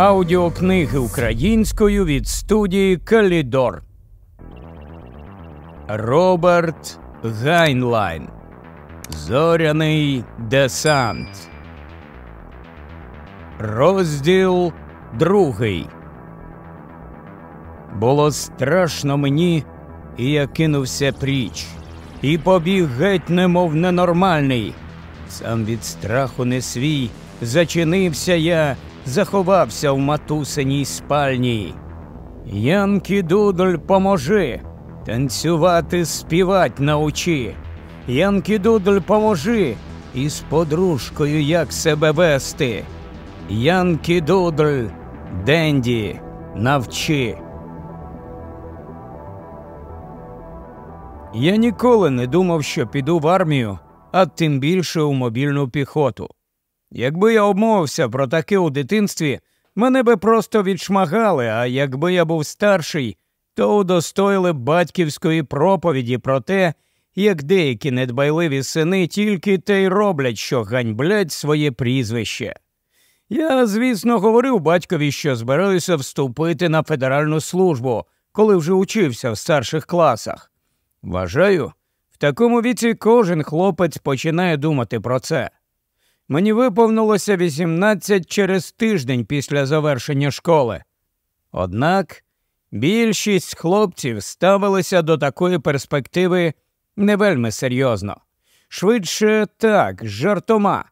Аудіокниги українською від студії Калідор. Роберт Гайнлайн. Зоряний десант. Розділ другий. Було страшно мені, і я кинувся пріч. І побіг геть, немов ненормальний. Сам від страху не свій. Зачинився я, заховався в матусиній спальні. Янки Дудль, поможи, танцювати, співать научи. Янки Дудль, поможи, із подружкою як себе вести. Янки Дудль, Денді, навчи. Я ніколи не думав, що піду в армію, а тим більше у мобільну піхоту. Якби я обмовився про таке у дитинстві, мене би просто відшмагали, а якби я був старший, то удостоїли батьківської проповіді про те, як деякі недбайливі сини тільки те й роблять, що ганьблять своє прізвище. Я, звісно, говорив батькові, що збираюся вступити на федеральну службу, коли вже учився в старших класах. Вважаю, в такому віці кожен хлопець починає думати про це. Мені виповнилося 18 через тиждень після завершення школи. Однак більшість хлопців ставилися до такої перспективи не вельми серйозно. Швидше так, жартома.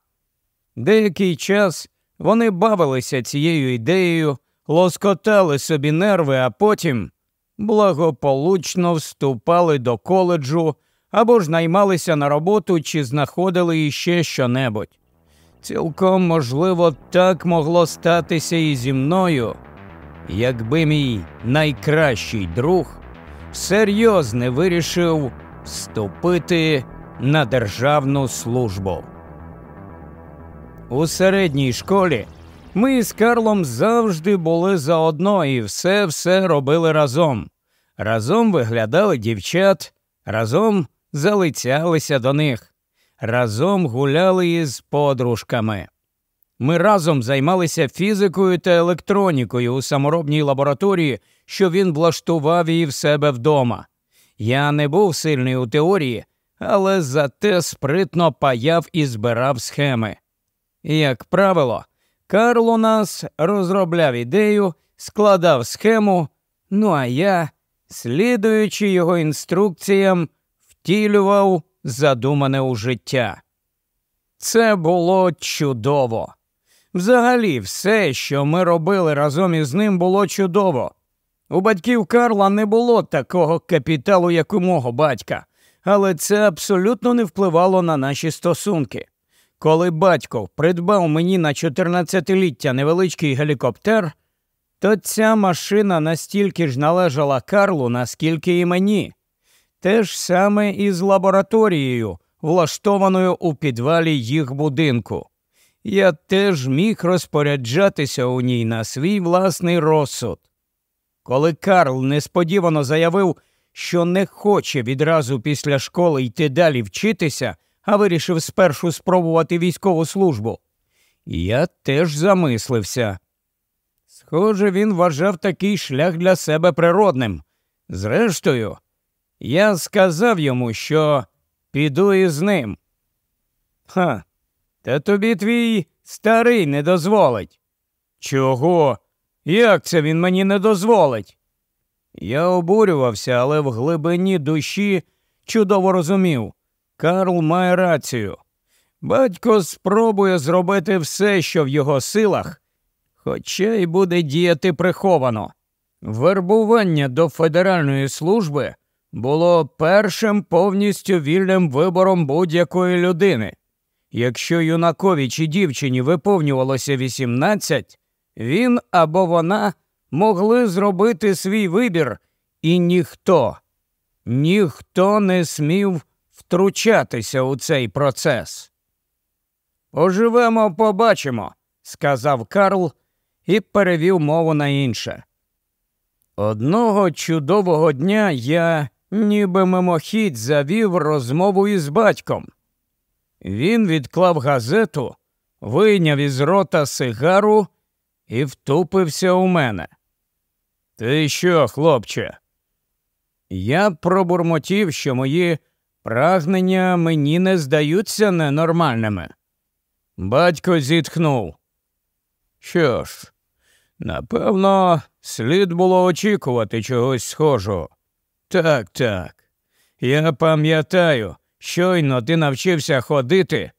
Деякий час вони бавилися цією ідеєю, лоскотали собі нерви, а потім благополучно вступали до коледжу або ж наймалися на роботу чи знаходили іще щонебудь. Цілком можливо, так могло статися і зі мною, якби мій найкращий друг всерйоз не вирішив вступити на державну службу. У середній школі ми з Карлом завжди були заодно і все все робили разом. Разом виглядали дівчат, разом залицялися до них разом гуляли із подружками. Ми разом займалися фізикою та електронікою у саморобній лабораторії, що він влаштував її в себе вдома. Я не був сильний у теорії, але зате спритно паяв і збирав схеми. Як правило, Карл у нас розробляв ідею, складав схему, ну а я, слідуючи його інструкціям, втілював задумане у життя. Це було чудово. Взагалі, все, що ми робили разом із ним, було чудово. У батьків Карла не було такого капіталу, як у мого батька, але це абсолютно не впливало на наші стосунки. Коли батько придбав мені на 14-ліття невеличкий гелікоптер, то ця машина настільки ж належала Карлу, наскільки і мені. Те ж саме і з лабораторією, влаштованою у підвалі їх будинку. Я теж міг розпоряджатися у ній на свій власний розсуд. Коли Карл несподівано заявив, що не хоче відразу після школи йти далі вчитися, а вирішив спершу спробувати військову службу, я теж замислився. Схоже, він вважав такий шлях для себе природним. Зрештою, я сказав йому, що піду із ним. Ха, та тобі твій старий не дозволить. Чого? Як це він мені не дозволить? Я обурювався, але в глибині душі чудово розумів. Карл має рацію. Батько спробує зробити все, що в його силах, хоча й буде діяти приховано. Вербування до федеральної служби було першим повністю вільним вибором будь-якої людини. Якщо юнакові чи дівчині виповнювалося 18, він або вона могли зробити свій вибір, і ніхто, ніхто не смів втручатися у цей процес. Поживемо, побачимо, сказав Карл і перевів мову на інше. Одного чудового дня я ніби мимохідь завів розмову із батьком. Він відклав газету, вийняв із рота сигару і втупився у мене. Ти що, хлопче? Я пробурмотів, що мої прагнення мені не здаються ненормальними. Батько зітхнув. Що ж, напевно, слід було очікувати чогось схожого. Так, так. Я пам'ятаю, щойно ти навчився ходити,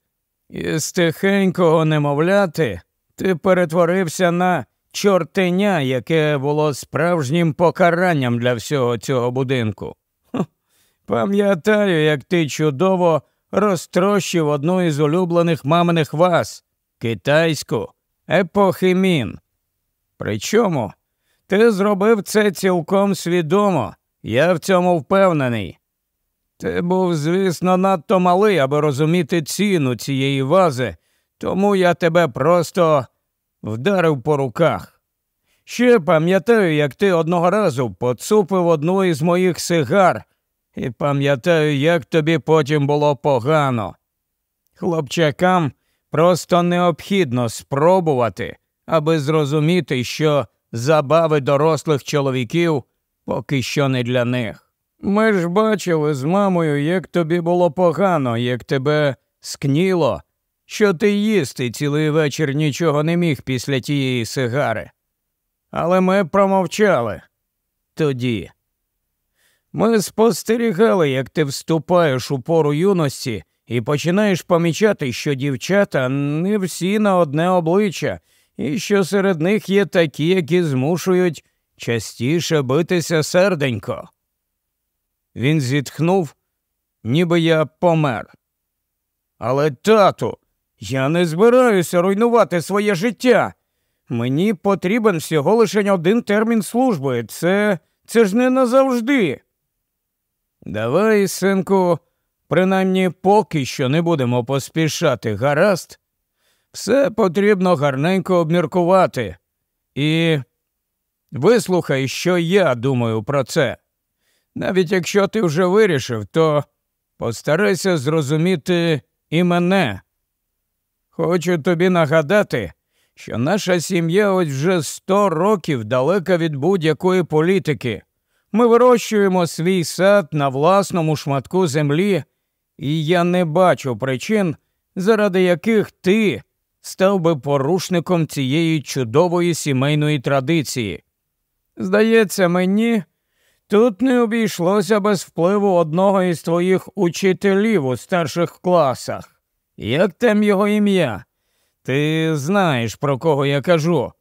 і з тихенького немовляти ти перетворився на чортеня, яке було справжнім покаранням для всього цього будинку. Пам'ятаю, як ти чудово розтрощив одну із улюблених маминих вас китайську епохи мін. Причому ти зробив це цілком свідомо, я в цьому впевнений. Ти був, звісно, надто малий, аби розуміти ціну цієї вази, тому я тебе просто вдарив по руках. Ще пам'ятаю, як ти одного разу поцупив одну із моїх сигар, і пам'ятаю, як тобі потім було погано. Хлопчакам просто необхідно спробувати, аби зрозуміти, що забави дорослих чоловіків поки що не для них. Ми ж бачили з мамою, як тобі було погано, як тебе скніло, що ти їсти цілий вечір нічого не міг після тієї сигари. Але ми промовчали тоді. Ми спостерігали, як ти вступаєш у пору юності і починаєш помічати, що дівчата не всі на одне обличчя, і що серед них є такі, які змушують частіше битися серденько. Він зітхнув, ніби я помер. Але, тату, я не збираюся руйнувати своє життя. Мені потрібен всього лише один термін служби. Це це ж не назавжди. Давай, синку, принаймні поки що не будемо поспішати, гаразд. Все потрібно гарненько обміркувати. І вислухай, що я думаю про це. Навіть якщо ти вже вирішив, то постарайся зрозуміти і мене. Хочу тобі нагадати, що наша сім'я ось вже сто років далека від будь-якої політики. Ми вирощуємо свій сад на власному шматку землі, і я не бачу причин, заради яких ти став би порушником цієї чудової сімейної традиції. Здається мені, тут не обійшлося без впливу одного із твоїх учителів у старших класах. Як там його ім'я? Ти знаєш, про кого я кажу.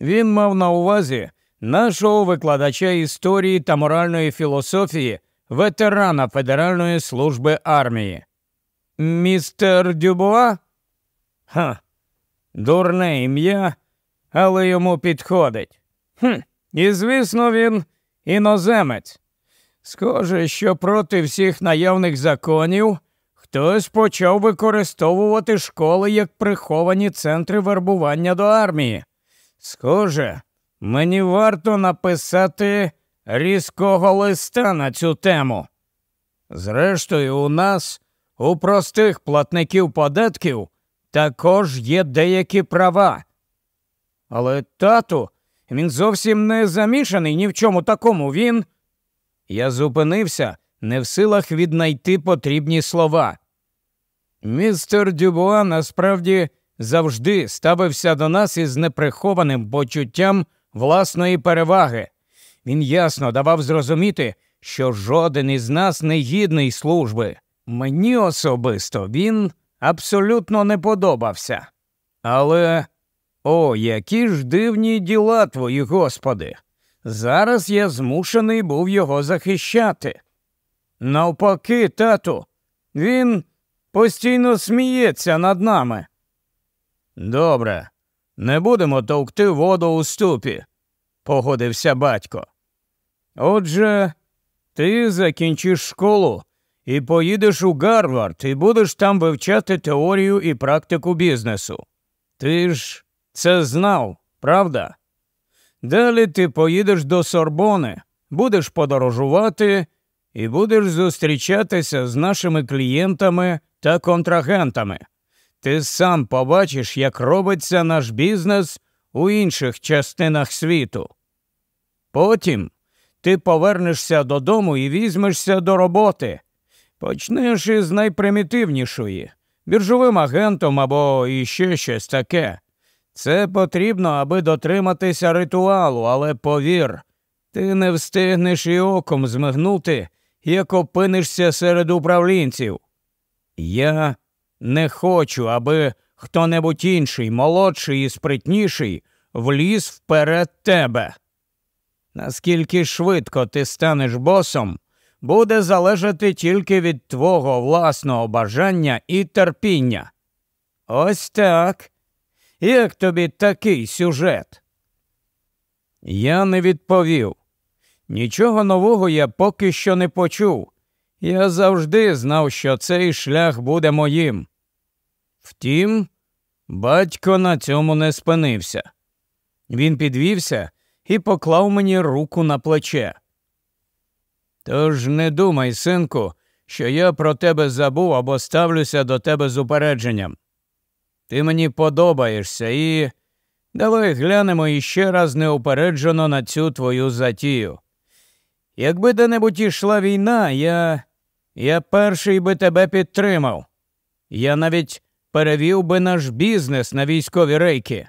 Він мав на увазі нашого викладача історії та моральної філософії, ветерана Федеральної служби армії. Містер Дюбуа? Ха, дурне ім'я, але йому підходить. Хм, І, звісно, він іноземець. Схоже, що проти всіх наявних законів хтось почав використовувати школи як приховані центри вербування до армії. Схоже, мені варто написати різкого листа на цю тему. Зрештою, у нас, у простих платників податків, також є деякі права. Але тату, він зовсім не замішаний ні в чому такому. Він. Я зупинився, не в силах віднайти потрібні слова. Містер Дюбуа насправді завжди ставився до нас із неприхованим почуттям власної переваги. Він ясно давав зрозуміти, що жоден із нас не гідний служби. Мені особисто він абсолютно не подобався. Але о, які ж дивні діла твої, Господи! Зараз я змушений був його захищати. Навпаки, тату, він постійно сміється над нами. Добре, не будемо товкти воду у ступі, погодився батько. Отже, ти закінчиш школу і поїдеш у Гарвард і будеш там вивчати теорію і практику бізнесу. Ти ж це знав, правда? Далі ти поїдеш до Сорбони, будеш подорожувати і будеш зустрічатися з нашими клієнтами та контрагентами. Ти сам побачиш, як робиться наш бізнес у інших частинах світу. Потім ти повернешся додому і візьмешся до роботи. Почнеш із найпримітивнішої біржовим агентом або іще щось таке. Це потрібно, аби дотриматися ритуалу, але повір, ти не встигнеш і оком змигнути, як опинишся серед управлінців. Я не хочу, аби хто небудь інший, молодший і спритніший, вліз вперед тебе. Наскільки швидко ти станеш босом, буде залежати тільки від твого власного бажання і терпіння. Ось так. Як тобі такий сюжет? Я не відповів. Нічого нового я поки що не почув. Я завжди знав, що цей шлях буде моїм. Втім, батько на цьому не спинився. Він підвівся і поклав мені руку на плече. Тож не думай, синку, що я про тебе забув або ставлюся до тебе з упередженням. Ти мені подобаєшся і давай глянемо іще раз неупереджено на цю твою затію. Якби де-небудь ішла війна, я я перший би тебе підтримав. Я навіть перевів би наш бізнес на військові рейки.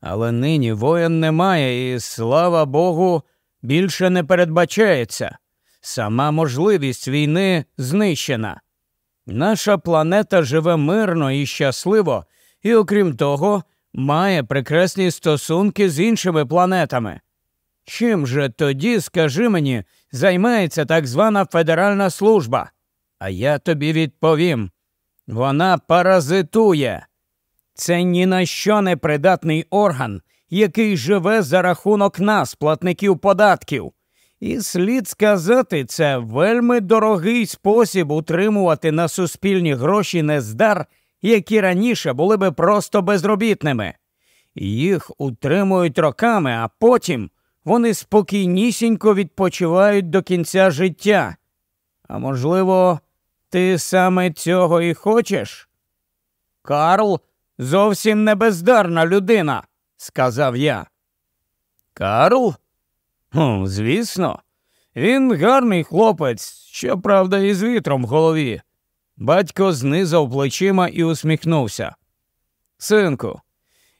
Але нині воєн немає, і, слава Богу, більше не передбачається. Сама можливість війни знищена. Наша планета живе мирно і щасливо, і, окрім того, має прекрасні стосунки з іншими планетами. Чим же тоді, скажи мені, займається так звана Федеральна служба? А я тобі відповім вона паразитує. Це ні на що не придатний орган, який живе за рахунок нас, платників податків. І слід сказати, це вельми дорогий спосіб утримувати на суспільні гроші нездар, які раніше були би просто безробітними. Їх утримують роками, а потім вони спокійнісінько відпочивають до кінця життя. А можливо, ти саме цього і хочеш? Карл зовсім не бездарна людина, сказав я. Карл? «Хм, Звісно, він гарний хлопець, щоправда, із вітром в голові. Батько знизав плечима і усміхнувся. Синку,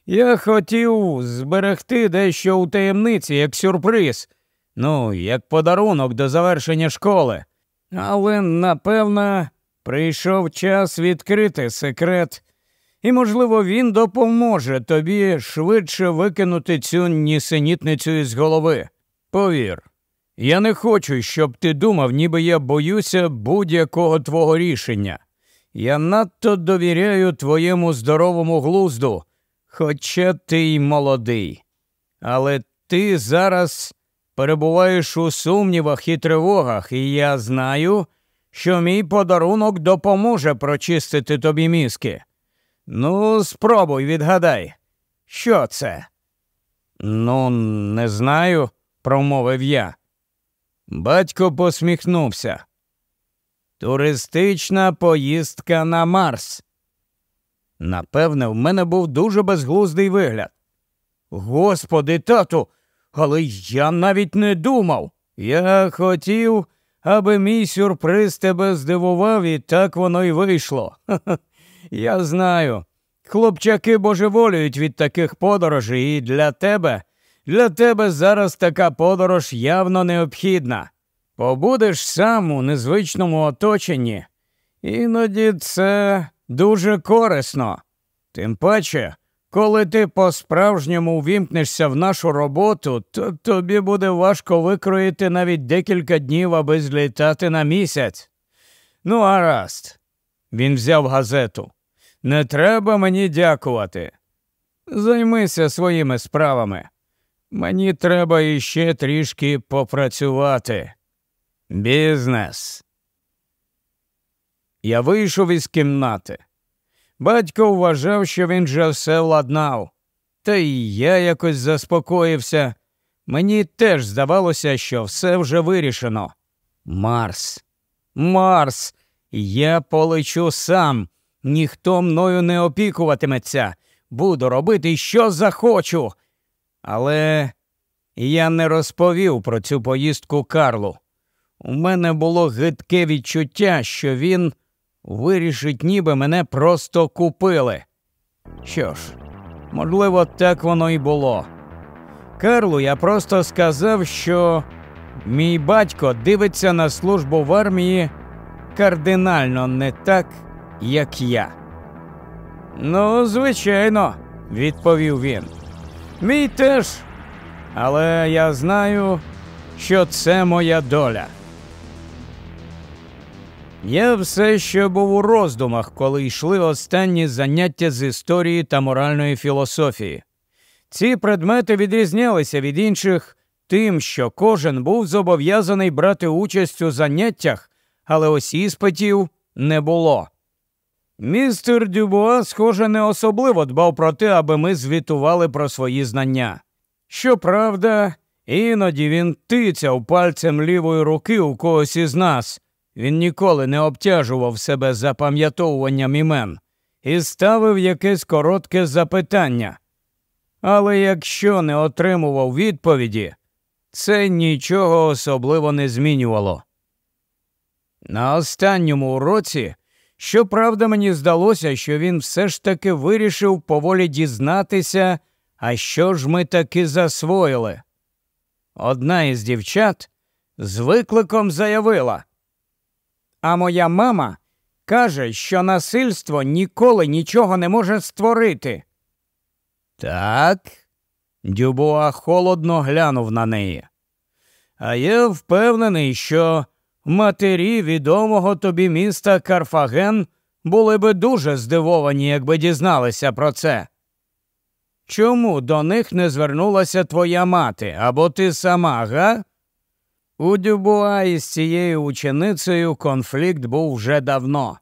я хотів зберегти дещо у таємниці як сюрприз, ну, як подарунок до завершення школи. Але, напевно, прийшов час відкрити секрет, і, можливо, він допоможе тобі швидше викинути цю нісенітницю із голови. Повір, я не хочу, щоб ти думав, ніби я боюся будь-якого твого рішення. Я надто довіряю твоєму здоровому глузду, хоча ти й молодий. Але ти зараз перебуваєш у сумнівах і тривогах, і я знаю, що мій подарунок допоможе прочистити тобі мізки. Ну, спробуй відгадай, що це? Ну, не знаю, промовив я. Батько посміхнувся. Туристична поїздка на Марс. Напевне, в мене був дуже безглуздий вигляд. Господи, тату, але я навіть не думав. Я хотів, аби мій сюрприз тебе здивував, і так воно й вийшло. Я знаю. Хлопчаки божеволюють від таких подорожей, і для тебе, для тебе зараз така подорож явно необхідна. Побудеш сам у незвичному оточенні, іноді це дуже корисно. Тим паче, коли ти по-справжньому ввімкнешся в нашу роботу, то тобі буде важко викроїти навіть декілька днів, аби злітати на місяць. Ну, гаразд. Він взяв газету. Не треба мені дякувати. Займися своїми справами. Мені треба іще трішки попрацювати. Бізнес. Я вийшов із кімнати. Батько вважав, що він вже все владнав. Та й я якось заспокоївся. Мені теж здавалося, що все вже вирішено. Марс, Марс, я полечу сам, ніхто мною не опікуватиметься. Буду робити, що захочу. Але я не розповів про цю поїздку Карлу. У мене було гидке відчуття, що він вирішить, ніби мене просто купили. Що ж, можливо, так воно і було. Карлу я просто сказав, що мій батько дивиться на службу в армії кардинально не так, як я. Ну, звичайно, відповів він. Мій теж. Але я знаю, що це моя доля. Я все ще був у роздумах, коли йшли останні заняття з історії та моральної філософії. Ці предмети відрізнялися від інших тим, що кожен був зобов'язаний брати участь у заняттях, але ось іспитів не було. Містер Дюбуа, схоже, не особливо дбав про те, аби ми звітували про свої знання. Щоправда, іноді він тицяв пальцем лівої руки у когось із нас. Він ніколи не обтяжував себе запам'ятовуванням імен і ставив якесь коротке запитання. Але якщо не отримував відповіді, це нічого особливо не змінювало. На останньому уроці, щоправда, мені здалося, що він все ж таки вирішив поволі дізнатися, а що ж ми таки засвоїли. Одна із дівчат з викликом заявила. А моя мама каже, що насильство ніколи нічого не може створити. Так. Дюбуа холодно глянув на неї. А я впевнений, що матері відомого тобі міста Карфаген були би дуже здивовані, якби дізналися про це. Чому до них не звернулася твоя мати або ти сама, га? У Дюбуа із цією ученицею конфлікт був вже давно.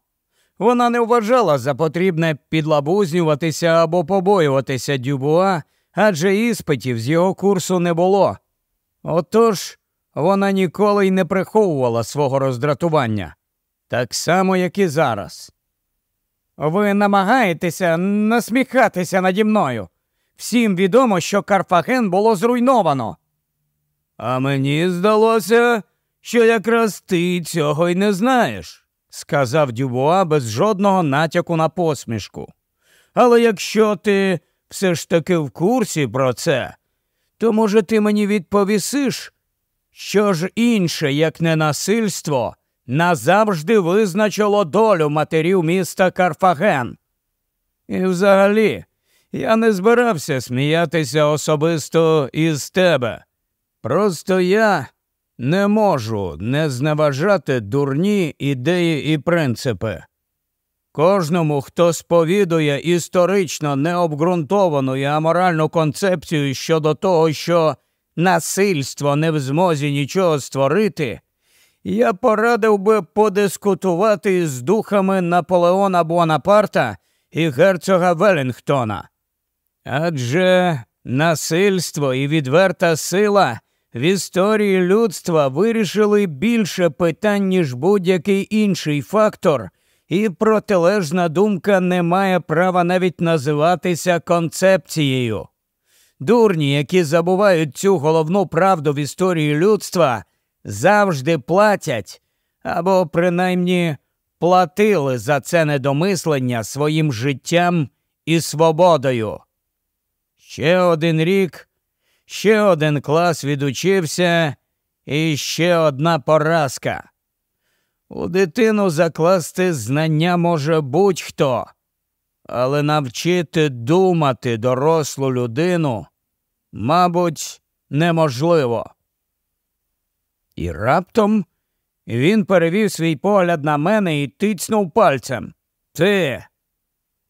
Вона не вважала за потрібне підлабузнюватися або побоюватися Дюбуа, адже іспитів з його курсу не було. Отож вона ніколи й не приховувала свого роздратування, так само, як і зараз. Ви намагаєтеся насміхатися наді мною. Всім відомо, що Карфаген було зруйновано. А мені здалося, що якраз ти цього й не знаєш, сказав Дюбуа без жодного натяку на посмішку. Але якщо ти все ж таки в курсі про це, то, може, ти мені відповісиш, що ж інше, як ненасильство, назавжди визначило долю матерів міста Карфаген. І взагалі, я не збирався сміятися особисто із тебе. Просто я не можу не зневажати дурні ідеї і принципи. Кожному, хто сповідує історично необґрунтовану і аморальну концепцію щодо того, що насильство не в змозі нічого створити, я порадив би подискутувати з духами Наполеона Буанапарта і герцога Велінгтона. Адже насильство і відверта сила в історії людства вирішили більше питань, ніж будь-який інший фактор, і протилежна думка не має права навіть називатися концепцією. Дурні, які забувають цю головну правду в історії людства, завжди платять або принаймні платили за це недомислення своїм життям і свободою. Ще один рік, ще один клас відучився, і ще одна поразка. У дитину закласти знання може будь-хто, але навчити думати дорослу людину, мабуть, неможливо. І раптом він перевів свій погляд на мене і тицнув пальцем. Ти,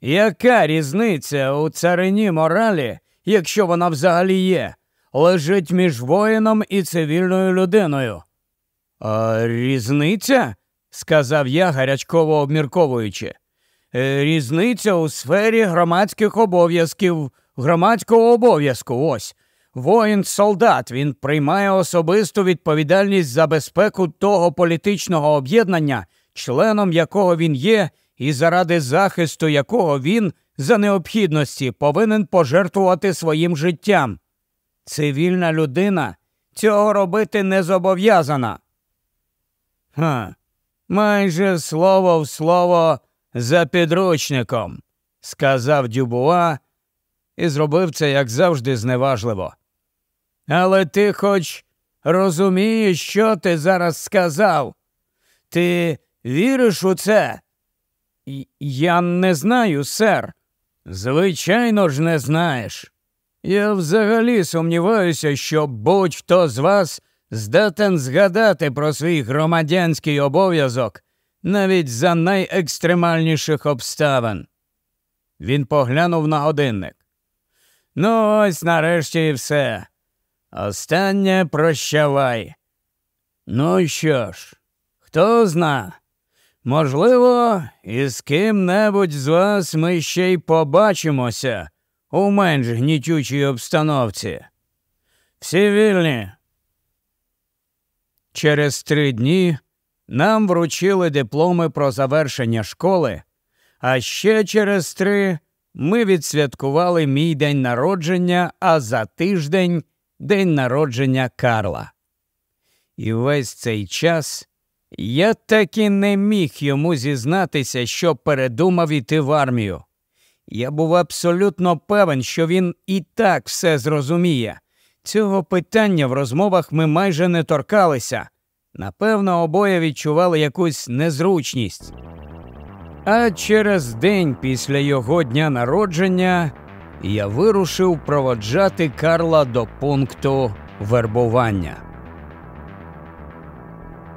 яка різниця у царині моралі, якщо вона взагалі є, лежить між воїном і цивільною людиною? А різниця? сказав я, гарячково обмірковуючи. «Е, різниця у сфері громадських обов'язків, громадського обов'язку. Ось. Воїн солдат, він приймає особисту відповідальність за безпеку того політичного об'єднання, членом якого він є, і заради захисту якого він за необхідності повинен пожертвувати своїм життям. Цивільна людина цього робити не зобов'язана. Ха, майже слово в слово за підручником, сказав Дюбуа і зробив це, як завжди, зневажливо. Але ти хоч розумієш, що ти зараз сказав? Ти віриш у це? Я не знаю, сер. Звичайно ж, не знаєш. Я взагалі сумніваюся, що будь-хто з вас здатен згадати про свій громадянський обов'язок навіть за найекстремальніших обставин. Він поглянув на годинник. Ну, ось нарешті і все. Останнє прощавай. Ну що ж, хто зна, можливо, із ким-небудь з вас ми ще й побачимося у менш гнітючій обстановці. Всі вільні. Через три дні нам вручили дипломи про завершення школи, а ще через три ми відсвяткували мій день народження, а за тиждень день народження Карла. І весь цей час я так і не міг йому зізнатися, що передумав іти в армію. Я був абсолютно певен, що він і так все зрозуміє. Цього питання в розмовах ми майже не торкалися. Напевно, обоє відчували якусь незручність. А через день після його дня народження я вирушив проводжати Карла до пункту вербування.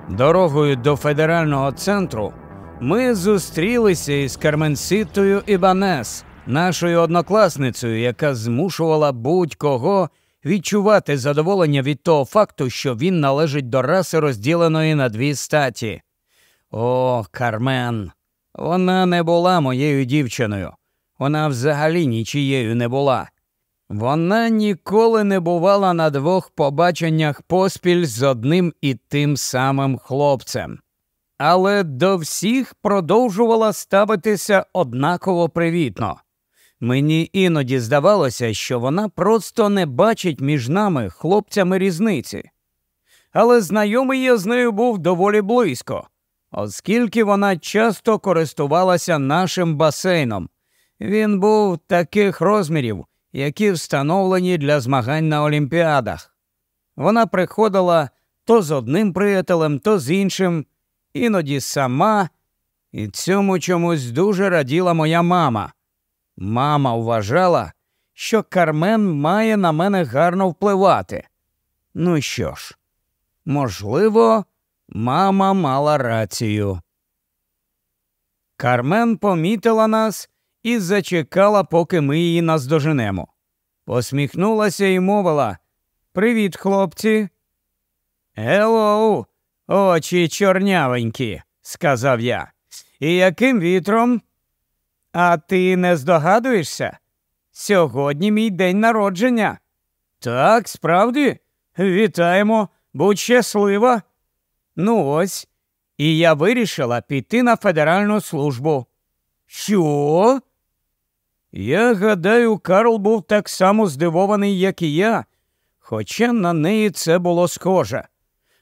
Дорогою до федерального центру ми зустрілися із Карменситою Ібанес, нашою однокласницею, яка змушувала будь-кого відчувати задоволення від того факту, що він належить до раси розділеної на дві статі. О, Кармен, вона не була моєю дівчиною. Вона взагалі нічією не була. Вона ніколи не бувала на двох побаченнях поспіль з одним і тим самим хлопцем, але до всіх продовжувала ставитися однаково привітно. Мені іноді здавалося, що вона просто не бачить між нами хлопцями різниці. Але знайомий я з нею був доволі близько, оскільки вона часто користувалася нашим басейном. Він був таких розмірів, які встановлені для змагань на олімпіадах. Вона приходила то з одним приятелем, то з іншим, іноді сама, і цьому чомусь дуже раділа моя мама. Мама вважала, що Кармен має на мене гарно впливати. Ну що ж, можливо, мама мала рацію. Кармен помітила нас і зачекала, поки ми її наздоженемо. Посміхнулася і мовила Привіт, хлопці. Гелоу, очі чорнявенькі, сказав я. І яким вітром? А ти не здогадуєшся? Сьогодні мій день народження. Так, справді, вітаємо, будь щаслива. Ну ось, і я вирішила піти на федеральну службу. Що? Я гадаю, Карл був так само здивований, як і я, хоча на неї це було схоже.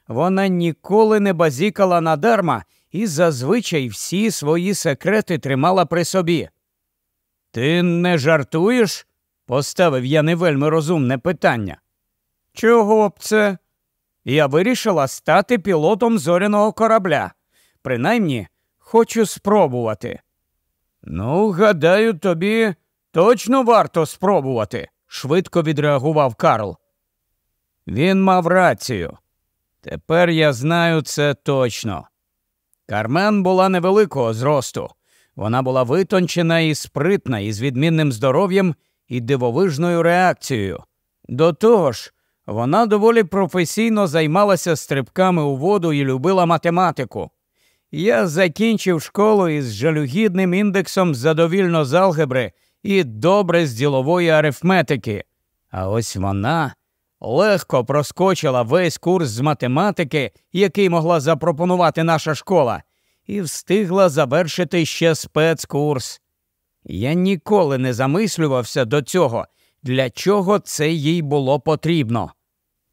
Вона ніколи не базікала надарма і зазвичай всі свої секрети тримала при собі. Ти не жартуєш? поставив я не вельми розумне питання. Чого б це? Я вирішила стати пілотом зоряного корабля. Принаймні, хочу спробувати. Ну, гадаю, тобі точно варто спробувати, швидко відреагував Карл. Він мав рацію. Тепер я знаю це точно. Кармен була невеликого зросту. Вона була витончена і спритна, із відмінним здоров'ям і дивовижною реакцією. До того ж, вона доволі професійно займалася стрибками у воду і любила математику. Я закінчив школу із жалюгідним індексом задовільно з алгебри і добре з ділової арифметики. А ось вона легко проскочила весь курс з математики, який могла запропонувати наша школа, і встигла завершити ще спецкурс. Я ніколи не замислювався до цього, для чого це їй було потрібно.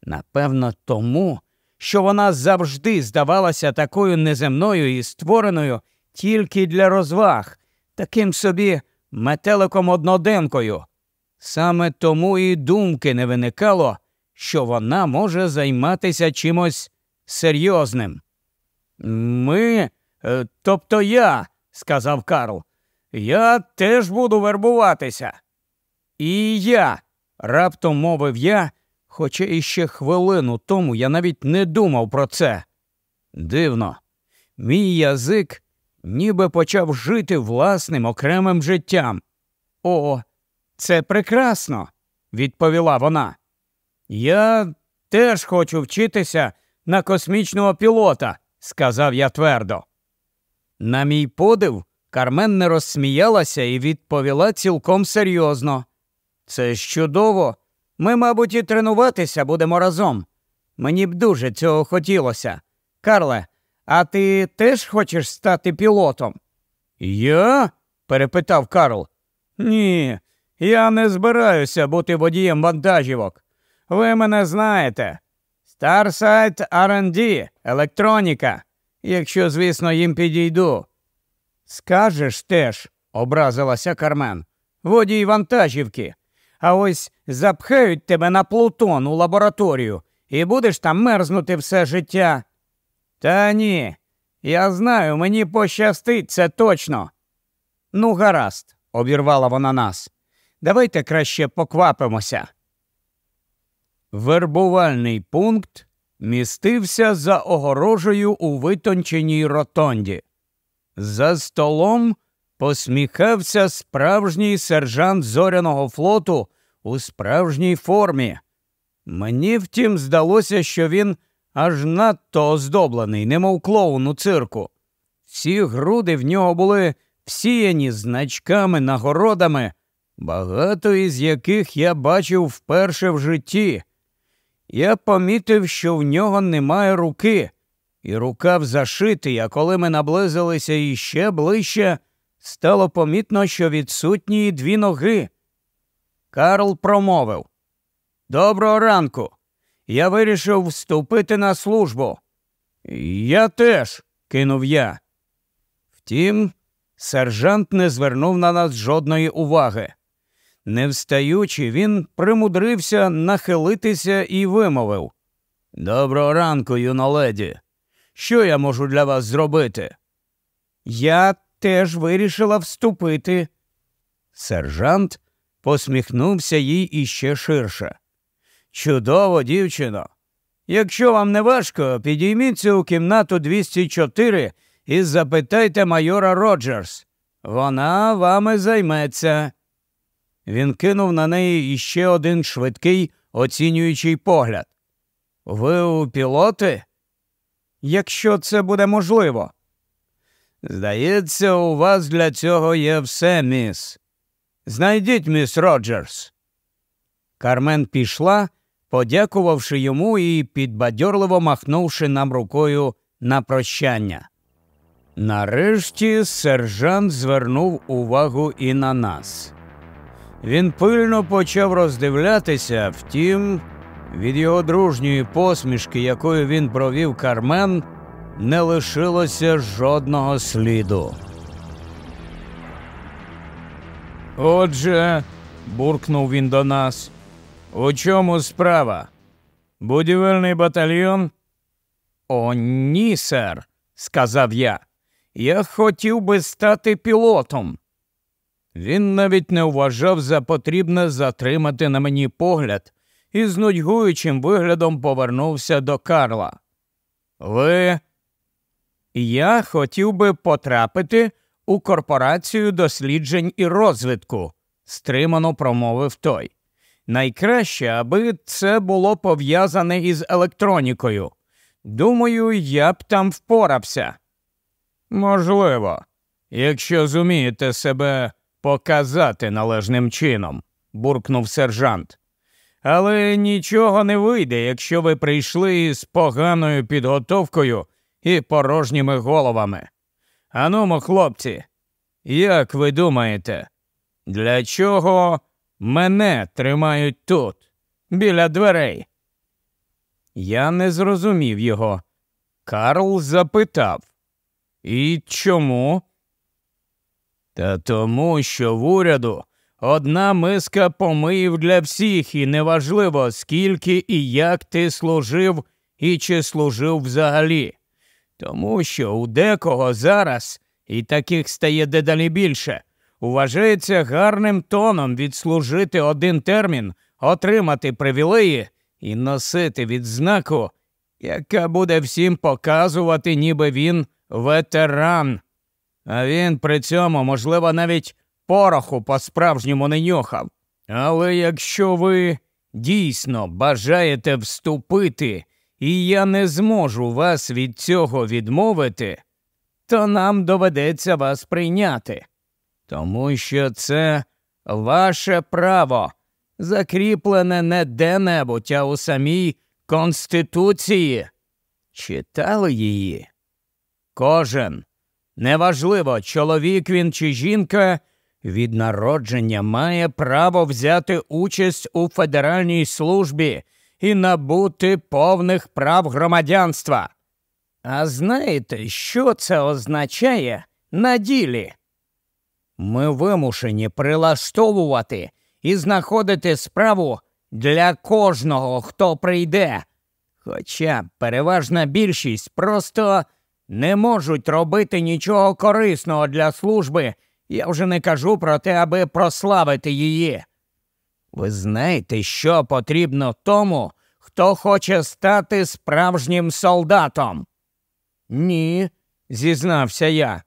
Напевно, тому, що вона завжди здавалася такою неземною і створеною тільки для розваг, таким собі метеликом одноденкою. Саме тому і думки не виникало, що вона може займатися чимось серйозним. Ми, е, тобто я, сказав Карл, я теж буду вербуватися. І я, раптом мовив я, хоча іще хвилину тому я навіть не думав про це. Дивно, мій язик ніби почав жити власним окремим життям. О, це прекрасно, відповіла вона. Я теж хочу вчитися на космічного пілота, сказав я твердо. На мій подив, Кармен не розсміялася і відповіла цілком серйозно. Це ж чудово. Ми, мабуть, і тренуватися будемо разом. Мені б дуже цього хотілося. Карле, а ти теж хочеш стати пілотом? Я? перепитав Карл. Ні, я не збираюся бути водієм вантажівок. Ви мене знаєте. Starsight R&D, електроніка, якщо, звісно, їм підійду. Скажеш теж, образилася Кармен, водій вантажівки. А ось запхають тебе на Плутон у лабораторію і будеш там мерзнути все життя. Та ні, я знаю, мені пощастить це точно. Ну, гаразд, обірвала вона нас. Давайте краще поквапимося. Вербувальний пункт містився за огорожею у витонченій ротонді. За столом посміхався справжній сержант зоряного флоту у справжній формі. Мені втім здалося, що він аж надто оздоблений, немов клоун у цирку. Всі груди в нього були всіяні значками, нагородами, багато із яких я бачив вперше в житті. Я помітив, що в нього немає руки, і рукав зашитий, а коли ми наблизилися іще ближче, стало помітно, що відсутні дві ноги. Карл промовив Доброго ранку. Я вирішив вступити на службу. Я теж, кинув я. Втім, сержант не звернув на нас жодної уваги. Не встаючи, він примудрився нахилитися і вимовив Доброго ранку, юноледі. Що я можу для вас зробити? Я теж вирішила вступити. Сержант посміхнувся їй іще ширше. Чудово, дівчино. Якщо вам не важко, підійміться у кімнату 204 і запитайте майора Роджерс. Вона вами займеться. Він кинув на неї іще один швидкий, оцінюючий погляд. Ви у пілоти? Якщо це буде можливо. Здається, у вас для цього є все, міс. Знайдіть міс Роджерс. Кармен пішла, подякувавши йому і підбадьорливо махнувши нам рукою на прощання. Нарешті сержант звернув увагу і на нас. Він пильно почав роздивлятися, втім, від його дружньої посмішки, якою він провів Кармен, не лишилося жодного сліду. Отже, буркнув він до нас. У чому справа? Будівельний батальйон? О, ні, сер, сказав я. Я хотів би стати пілотом. Він навіть не вважав за потрібне затримати на мені погляд і з нудьгуючим виглядом повернувся до Карла. Ви. Я хотів би потрапити у корпорацію досліджень і розвитку, стримано промовив той. Найкраще, аби це було пов'язане із електронікою. Думаю, я б там впорався. Можливо, якщо зумієте себе показати належним чином, буркнув сержант. Але нічого не вийде, якщо ви прийшли з поганою підготовкою і порожніми головами. Анумо, хлопці, як ви думаєте, для чого Мене тримають тут, біля дверей. Я не зрозумів його. Карл запитав. І чому? Та тому, що в уряду одна миска помиїв для всіх, і неважливо, скільки і як ти служив і чи служив взагалі. Тому що у декого зараз, і таких стає дедалі більше, вважається гарним тоном відслужити один термін, отримати привілеї і носити відзнаку, яка буде всім показувати, ніби він ветеран. А він при цьому, можливо, навіть пороху по-справжньому не нюхав. Але якщо ви дійсно бажаєте вступити, і я не зможу вас від цього відмовити, то нам доведеться вас прийняти, тому що це ваше право, закріплене не де-небудь, а у самій Конституції. Читали її? Кожен, неважливо, чоловік він чи жінка, від народження має право взяти участь у федеральній службі і набути повних прав громадянства. А знаєте, що це означає на ділі? Ми вимушені прилаштовувати і знаходити справу для кожного, хто прийде. Хоча переважна більшість просто не можуть робити нічого корисного для служби, я вже не кажу про те, аби прославити її. Ви знаєте, що потрібно тому, хто хоче стати справжнім солдатом? Ні, зізнався я.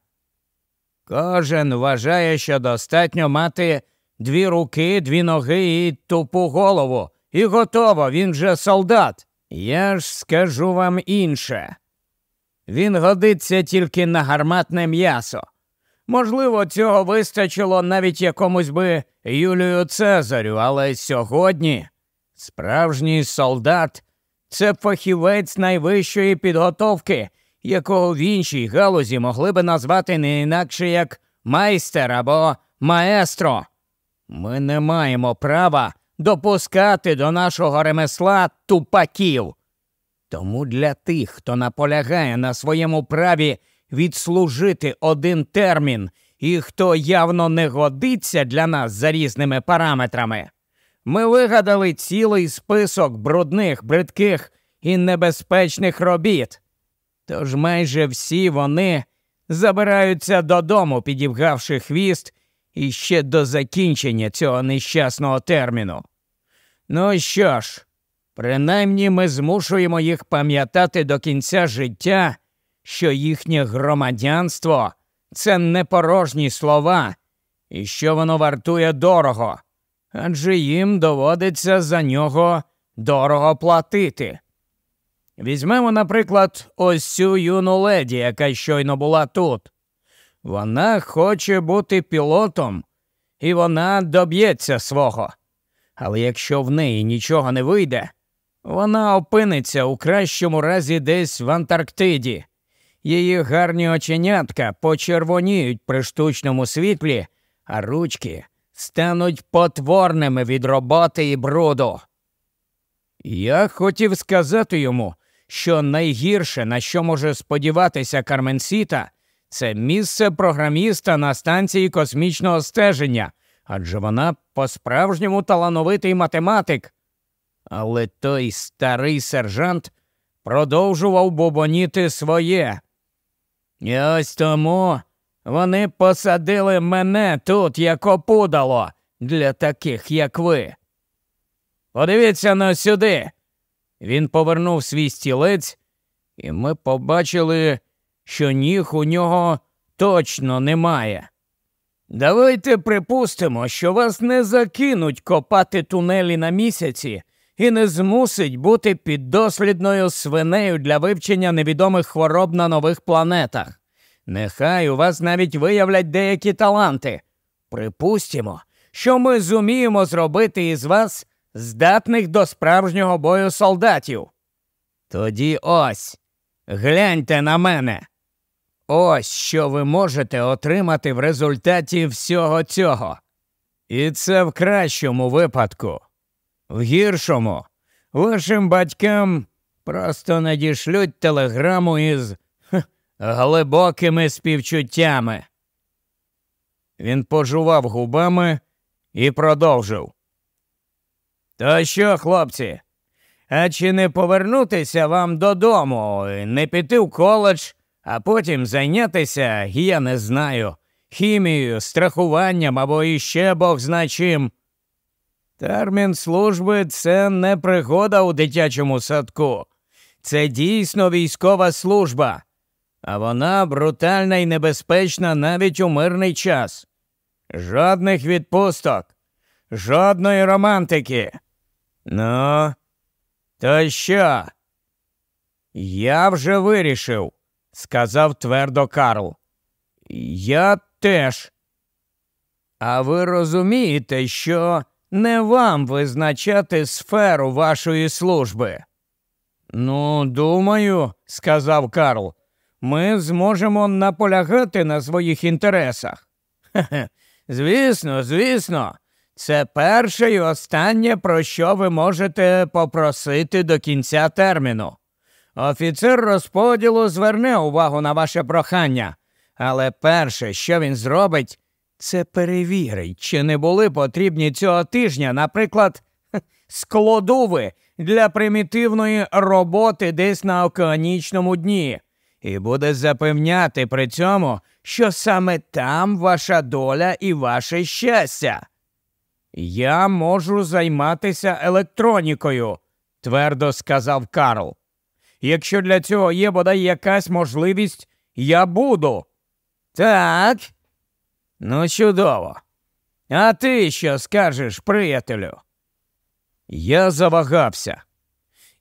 Кожен вважає, що достатньо мати дві руки, дві ноги і тупу голову. І готово, він же солдат. Я ж скажу вам інше. Він годиться тільки на гарматне м'ясо. Можливо, цього вистачило навіть якомусь би Юлію Цезарю, але сьогодні справжній солдат це фахівець найвищої підготовки, якого в іншій галузі могли би назвати не інакше як майстер або маестро. Ми не маємо права допускати до нашого ремесла тупаків. Тому для тих, хто наполягає на своєму праві відслужити один термін і хто явно не годиться для нас за різними параметрами, ми вигадали цілий список брудних, бридких і небезпечних робіт. Тож майже всі вони забираються додому, підівгавши хвіст іще до закінчення цього нещасного терміну. Ну що ж, принаймні ми змушуємо їх пам'ятати до кінця життя, що їхнє громадянство це не порожні слова, і що воно вартує дорого, адже їм доводиться за нього дорого платити. Візьмемо, наприклад, ось цю юну леді, яка щойно була тут. Вона хоче бути пілотом, і вона доб'ється свого. Але якщо в неї нічого не вийде, вона опиниться у кращому разі десь в Антарктиді. Її гарні оченятка почервоніють при штучному світлі, а ручки стануть потворними від роботи і бруду. Я хотів сказати йому, що найгірше, на що може сподіватися Карменсіта, це місце програміста на станції космічного стеження, адже вона по-справжньому талановитий математик. Але той старий сержант продовжував бобоніти своє. І ось тому вони посадили мене тут як опудало для таких, як ви. Подивіться на сюди. Він повернув свій стілець, і ми побачили, що ніг у нього точно немає. Давайте припустимо, що вас не закинуть копати тунелі на місяці і не змусить бути піддослідною свинею для вивчення невідомих хвороб на нових планетах. Нехай у вас навіть виявлять деякі таланти. Припустимо, що ми зуміємо зробити із вас здатних до справжнього бою солдатів. Тоді ось гляньте на мене. Ось що ви можете отримати в результаті всього цього. І це в кращому випадку. В гіршому вашим батькам просто надішлють телеграму із хх, глибокими співчуттями. Він пожував губами і продовжив. То що, хлопці? А чи не повернутися вам додому, не піти в коледж, а потім зайнятися, я не знаю, хімією, страхуванням або іще бог зна чим? Термін служби це не пригода у дитячому садку. Це дійсно військова служба, а вона брутальна і небезпечна навіть у мирний час. Жодних відпусток, жодної романтики. Ну, то що? Я вже вирішив, сказав твердо Карл. Я теж. А ви розумієте, що не вам визначати сферу вашої служби? Ну, думаю, сказав Карл, ми зможемо наполягати на своїх інтересах. Хе-хе, Звісно, звісно, це перше і останнє, про що ви можете попросити до кінця терміну. Офіцер розподілу зверне увагу на ваше прохання, але перше, що він зробить, це перевірить, чи не були потрібні цього тижня, наприклад, складови для примітивної роботи десь на океанічному дні, і буде запевняти при цьому, що саме там ваша доля і ваше щастя. Я можу займатися електронікою, твердо сказав Карл. Якщо для цього є бодай якась можливість, я буду. Так. Ну, чудово. А ти що скажеш, приятелю? Я завагався.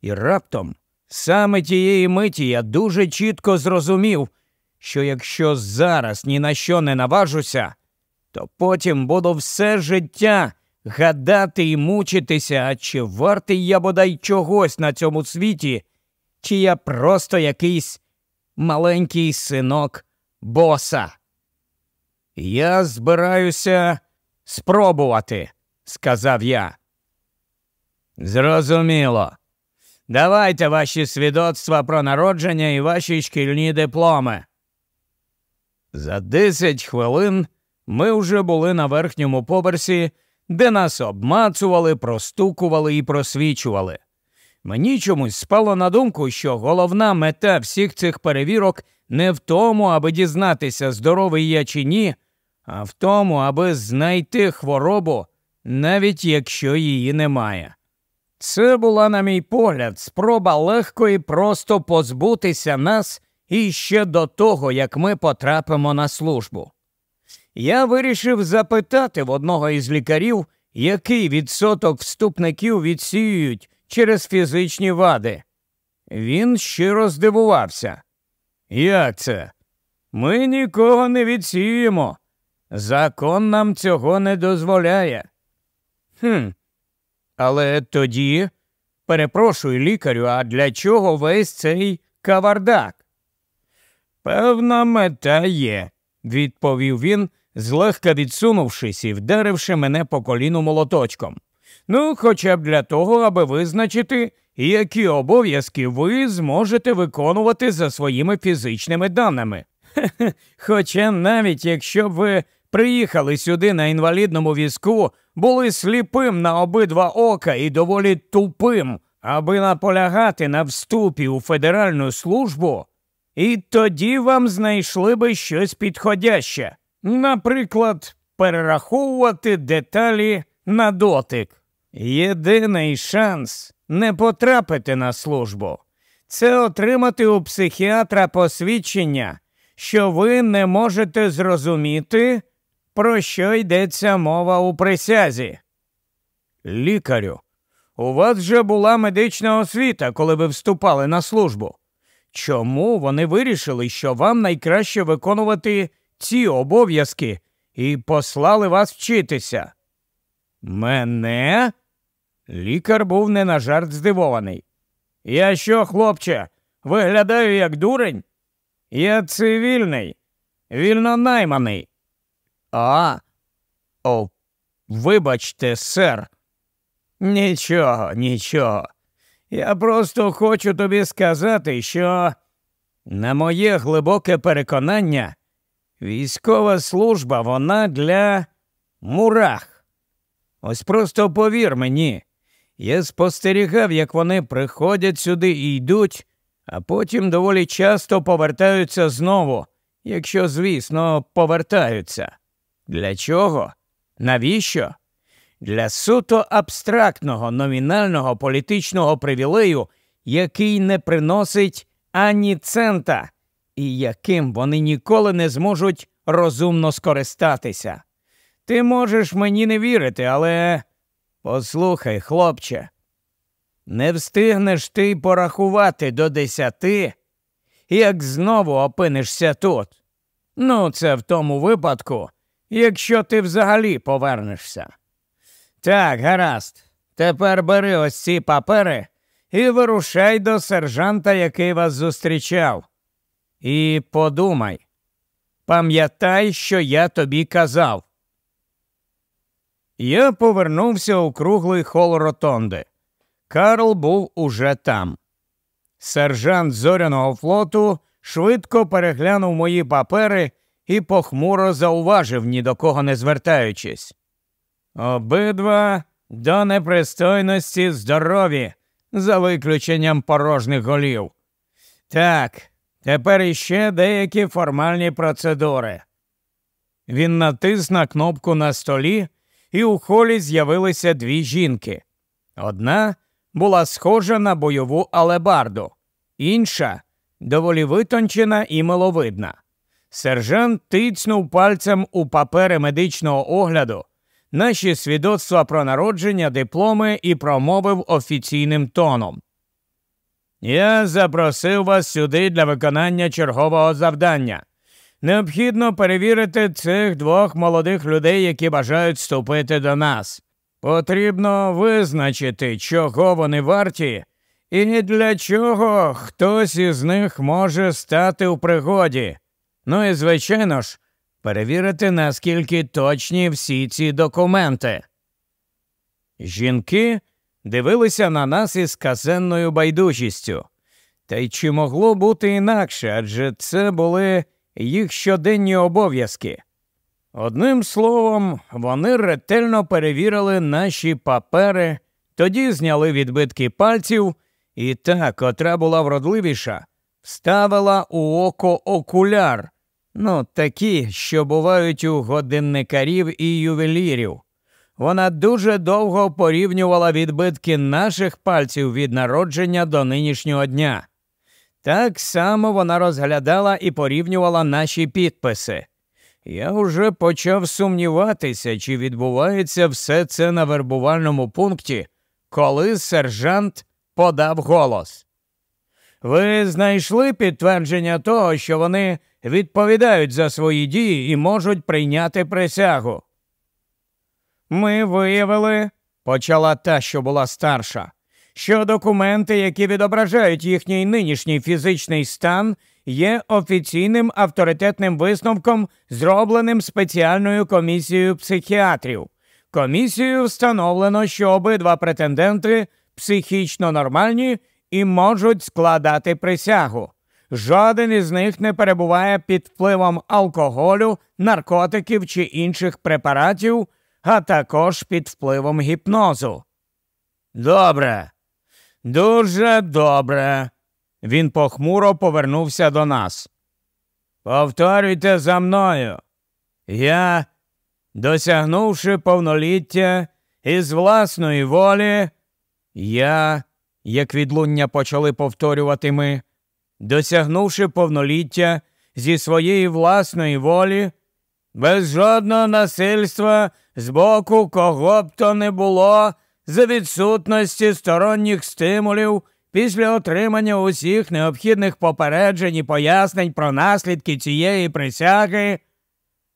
І раптом, саме тієї миті, я дуже чітко зрозумів, що якщо зараз ні на що не наважуся, то потім буду все життя гадати і мучитися, а чи вартий я бодай чогось на цьому світі, чи я просто якийсь маленький синок боса. Я збираюся спробувати, сказав я. Зрозуміло. Давайте ваші свідоцтва про народження і ваші шкільні дипломи. За десять хвилин ми вже були на верхньому поверсі, де нас обмацували, простукували і просвічували. Мені чомусь спало на думку, що головна мета всіх цих перевірок не в тому, аби дізнатися, здоровий я чи ні, а в тому, аби знайти хворобу, навіть якщо її немає. Це була, на мій погляд, спроба легко і просто позбутися нас іще до того, як ми потрапимо на службу. Я вирішив запитати в одного із лікарів, який відсоток вступників відсіюють через фізичні вади. Він щиро здивувався. Як це? Ми нікого не відсіюємо. Закон нам цього не дозволяє. Хм, але тоді, перепрошую лікарю, а для чого весь цей кавардак? Певна мета є, відповів він, злегка відсунувшись і вдаривши мене по коліну молоточком. Ну, хоча б для того, аби визначити, які обов'язки ви зможете виконувати за своїми фізичними даними. Хоча навіть якщо б ви приїхали сюди на інвалідному візку, були сліпим на обидва ока і доволі тупим, аби наполягати на вступі у федеральну службу, і тоді вам знайшли би щось підходяще, наприклад, перераховувати деталі на дотик. Єдиний шанс не потрапити на службу це отримати у психіатра посвідчення, що ви не можете зрозуміти, про що йдеться мова у присязі. Лікарю, у вас вже була медична освіта, коли ви вступали на службу. Чому вони вирішили, що вам найкраще виконувати ці обов'язки і послали вас вчитися? Мене? Лікар був не на жарт здивований. Я що, хлопче, виглядаю як дурень? Я цивільний, вільно найманий. А, о, Вибачте, сер. Нічого, нічого. Я просто хочу тобі сказати, що, на моє глибоке переконання, військова служба вона для мурах. Ось просто повір мені, я спостерігав, як вони приходять сюди і йдуть, а потім доволі часто повертаються знову, якщо, звісно, повертаються. Для чого? Навіщо? Для суто абстрактного номінального політичного привілею, який не приносить ані цента, і яким вони ніколи не зможуть розумно скористатися. Ти можеш мені не вірити, але послухай, хлопче, не встигнеш ти порахувати до десяти, як знову опинишся тут. Ну, це в тому випадку, якщо ти взагалі повернешся. Так, гаразд. Тепер бери ось ці папери і вирушай до сержанта, який вас зустрічав. І подумай, пам'ятай, що я тобі казав. Я повернувся у круглий хол ротонди. Карл був уже там. Сержант зоряного флоту швидко переглянув мої папери і похмуро зауважив, ні до кого не звертаючись. Обидва до непристойності здорові, за виключенням порожніх голів. Так, тепер іще деякі формальні процедури. Він натис на кнопку на столі, і у холі з'явилися дві жінки. Одна була схожа на бойову алебарду, інша доволі витончена і миловидна. Сержант тицнув пальцем у папери медичного огляду, наші свідоцтва про народження, дипломи і промовив офіційним тоном. Я запросив вас сюди для виконання чергового завдання. Необхідно перевірити цих двох молодих людей, які бажають вступити до нас. Потрібно визначити, чого вони варті, і для чого хтось із них може стати у пригоді. Ну і, звичайно ж, перевірити, наскільки точні всі ці документи. Жінки дивилися на нас із казенною байдужістю. Та й чи могло бути інакше, адже це були їх щоденні обов'язки. Одним словом, вони ретельно перевірили наші папери, тоді зняли відбитки пальців, і та, котра була вродливіша, вставила у око окуляр, ну такі, що бувають у годинникарів і ювелірів. Вона дуже довго порівнювала відбитки наших пальців від народження до нинішнього дня. Так само вона розглядала і порівнювала наші підписи. Я вже почав сумніватися, чи відбувається все це на вербувальному пункті, коли сержант подав голос. Ви знайшли підтвердження того, що вони відповідають за свої дії і можуть прийняти присягу. Ми виявили, почала та, що була старша, що документи, які відображають їхній нинішній фізичний стан, є офіційним авторитетним висновком, зробленим спеціальною комісією психіатрів. Комісією встановлено, що обидва претенденти психічно нормальні і можуть складати присягу. Жоден із них не перебуває під впливом алкоголю, наркотиків чи інших препаратів, а також під впливом гіпнозу. Добре, дуже добре. Він похмуро повернувся до нас. Повторюйте за мною. Я, досягнувши повноліття із власної волі, я, як відлуння почали повторювати ми, досягнувши повноліття зі своєї власної волі, без жодного насильства з боку кого б то не було за відсутності сторонніх стимулів після отримання усіх необхідних попереджень і пояснень про наслідки цієї присяги,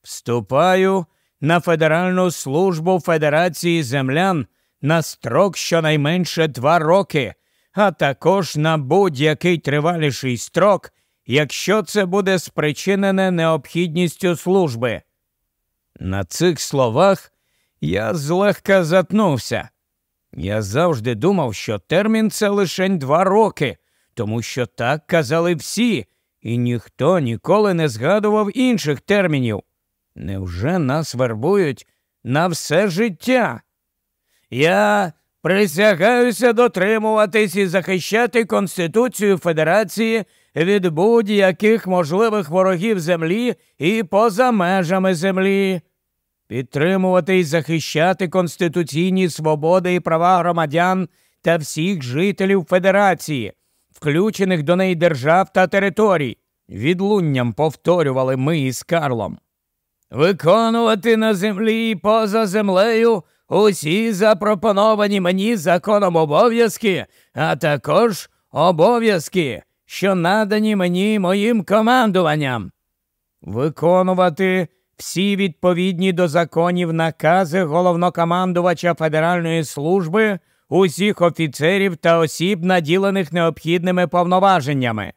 вступаю на Федеральну службу Федерації землян на строк щонайменше два роки, а також на будь-який триваліший строк, якщо це буде спричинене необхідністю служби. На цих словах Я злегка затнувся. Я завжди думав, що термін це лише два роки, тому що так казали всі, і ніхто ніколи не згадував інших термінів. Невже нас вербують на все життя? Я присягаюся дотримуватись і захищати Конституцію Федерації від будь-яких можливих ворогів землі і поза межами землі, підтримувати і захищати конституційні свободи і права громадян та всіх жителів Федерації, включених до неї держав та територій. Відлунням повторювали ми із Карлом. Виконувати на землі і поза землею усі запропоновані мені законом обов'язки, а також обов'язки, що надані мені моїм командуванням. Виконувати всі відповідні до законів накази головнокомандувача Федеральної служби, усіх офіцерів та осіб, наділених необхідними повноваженнями,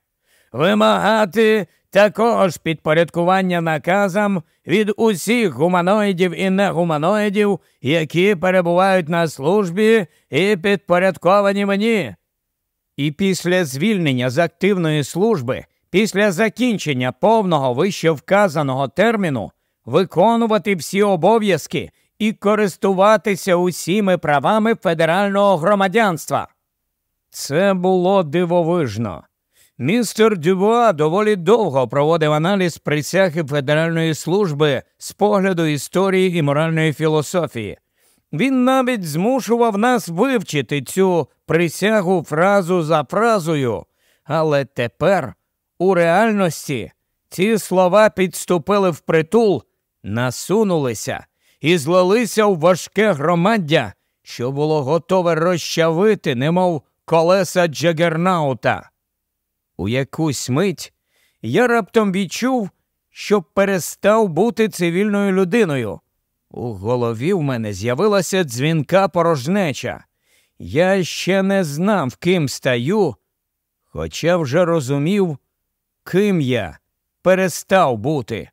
вимагати також підпорядкування наказам від усіх гуманоїдів і негуманоїдів, які перебувають на службі і підпорядковані мені. І після звільнення з активної служби, після закінчення повного вище вказаного терміну, виконувати всі обов'язки і користуватися усіми правами федерального громадянства. Це було дивовижно. Містер Дюбуа доволі довго проводив аналіз присяги Федеральної служби з погляду історії і моральної філософії. Він навіть змушував нас вивчити цю присягу фразу за фразою, але тепер, у реальності, ці слова підступили в притул, насунулися і злилися у важке громаддя, що було готове розчавити, немов колеса Джагернаута. У якусь мить я раптом відчув, що перестав бути цивільною людиною. У голові в мене з'явилася дзвінка порожнеча. Я ще не знав, ким стаю, хоча вже розумів, ким я перестав бути.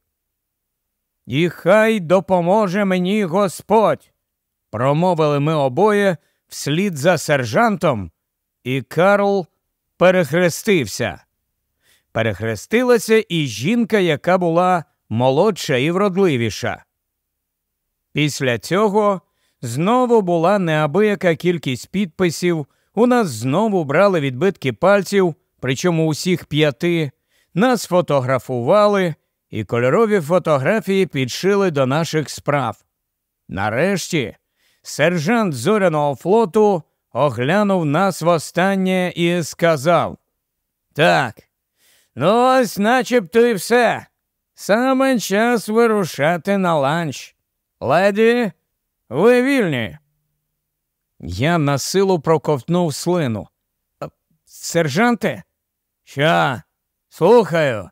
І хай допоможе мені Господь, промовили ми обоє вслід за сержантом, і Карл перехрестився. Перехрестилася і жінка, яка була молодша і вродливіша. Після цього знову була неабияка кількість підписів, у нас знову брали відбитки пальців, причому усіх п'яти, нас фотографували, і кольорові фотографії підшили до наших справ. Нарешті сержант зоряного флоту оглянув нас востаннє і сказав Так, ну ось начебто і все. Саме час вирушати на ланч. Леді, ви вільні. Я на силу проковтнув слину. «Е, сержанте? Що? Слухаю.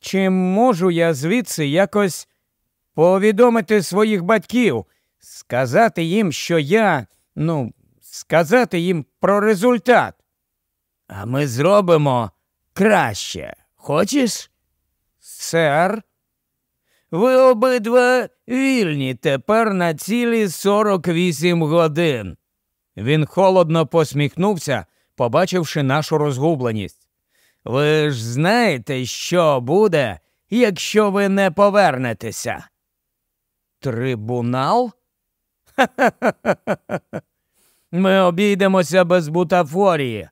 Чи можу я звідси якось повідомити своїх батьків, сказати їм, що я, ну, сказати їм про результат? А ми зробимо краще. Хочеш? Сер? Ви обидва вільні тепер на цілі 48 годин. Він холодно посміхнувся, побачивши нашу розгубленість. Ви ж знаєте, що буде, якщо ви не повернетеся? Трибунал? Ха-ха-ха. Ми обійдемося без бутафорії.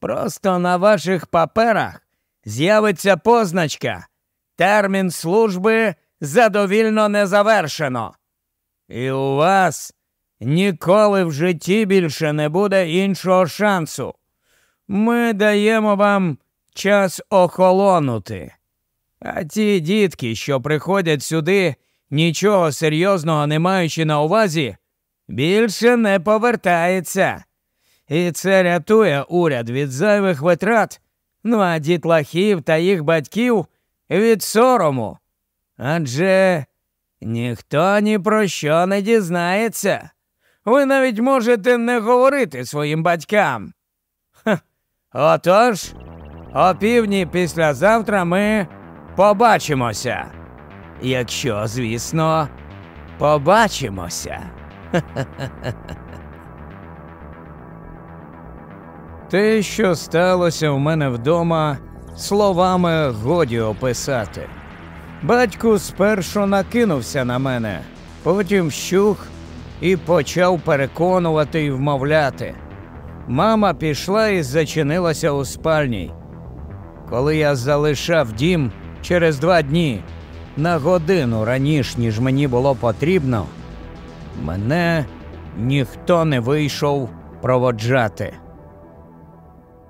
Просто на ваших паперах з'явиться позначка. Термін служби задовільно не завершено. І у вас ніколи в житті більше не буде іншого шансу. Ми даємо вам час охолонути. А ті дітки, що приходять сюди, нічого серйозного не маючи на увазі, більше не повертається. І це рятує уряд від зайвих витрат, ну а дітлахів та їх батьків від сорому. Адже ніхто ні про що не дізнається. Ви навіть можете не говорити своїм батькам. Ха. Отож, о півдні післязавтра ми побачимося. Якщо, звісно, побачимося. Те, що сталося в мене вдома, словами годі описати. Батько спершу накинувся на мене, потім щух і почав переконувати і вмовляти. Мама пішла і зачинилася у спальні. Коли я залишав дім через два дні, на годину раніше, ніж мені було потрібно, мене ніхто не вийшов проводжати.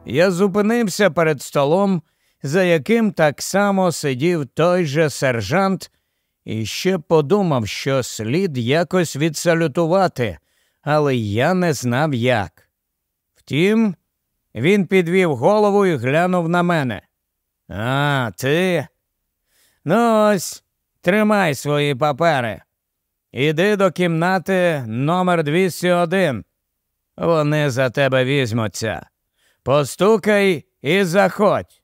Я зупинився перед столом, за яким так само сидів той же сержант, і ще подумав, що слід якось відсалютувати, але я не знав як. Втім, він підвів голову і глянув на мене. А, ти? Ну ось, тримай свої папери. Іди до кімнати номер 201. Вони за тебе візьмуться. Постукай і заходь.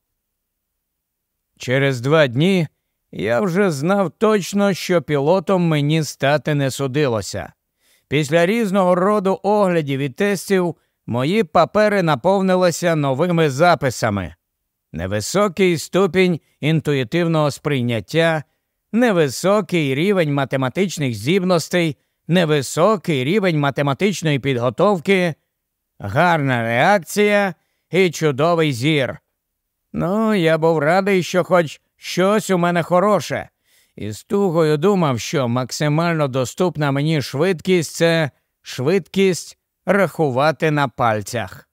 Через два дні я вже знав точно, що пілотом мені стати не судилося. Після різного роду оглядів і тестів мої папери наповнилися новими записами. Невисокий ступінь інтуїтивного сприйняття, невисокий рівень математичних здібностей, невисокий рівень математичної підготовки, гарна реакція і чудовий зір. Ну, я був радий, що хоч щось у мене хороше, і з тугою думав, що максимально доступна мені швидкість це швидкість рахувати на пальцях.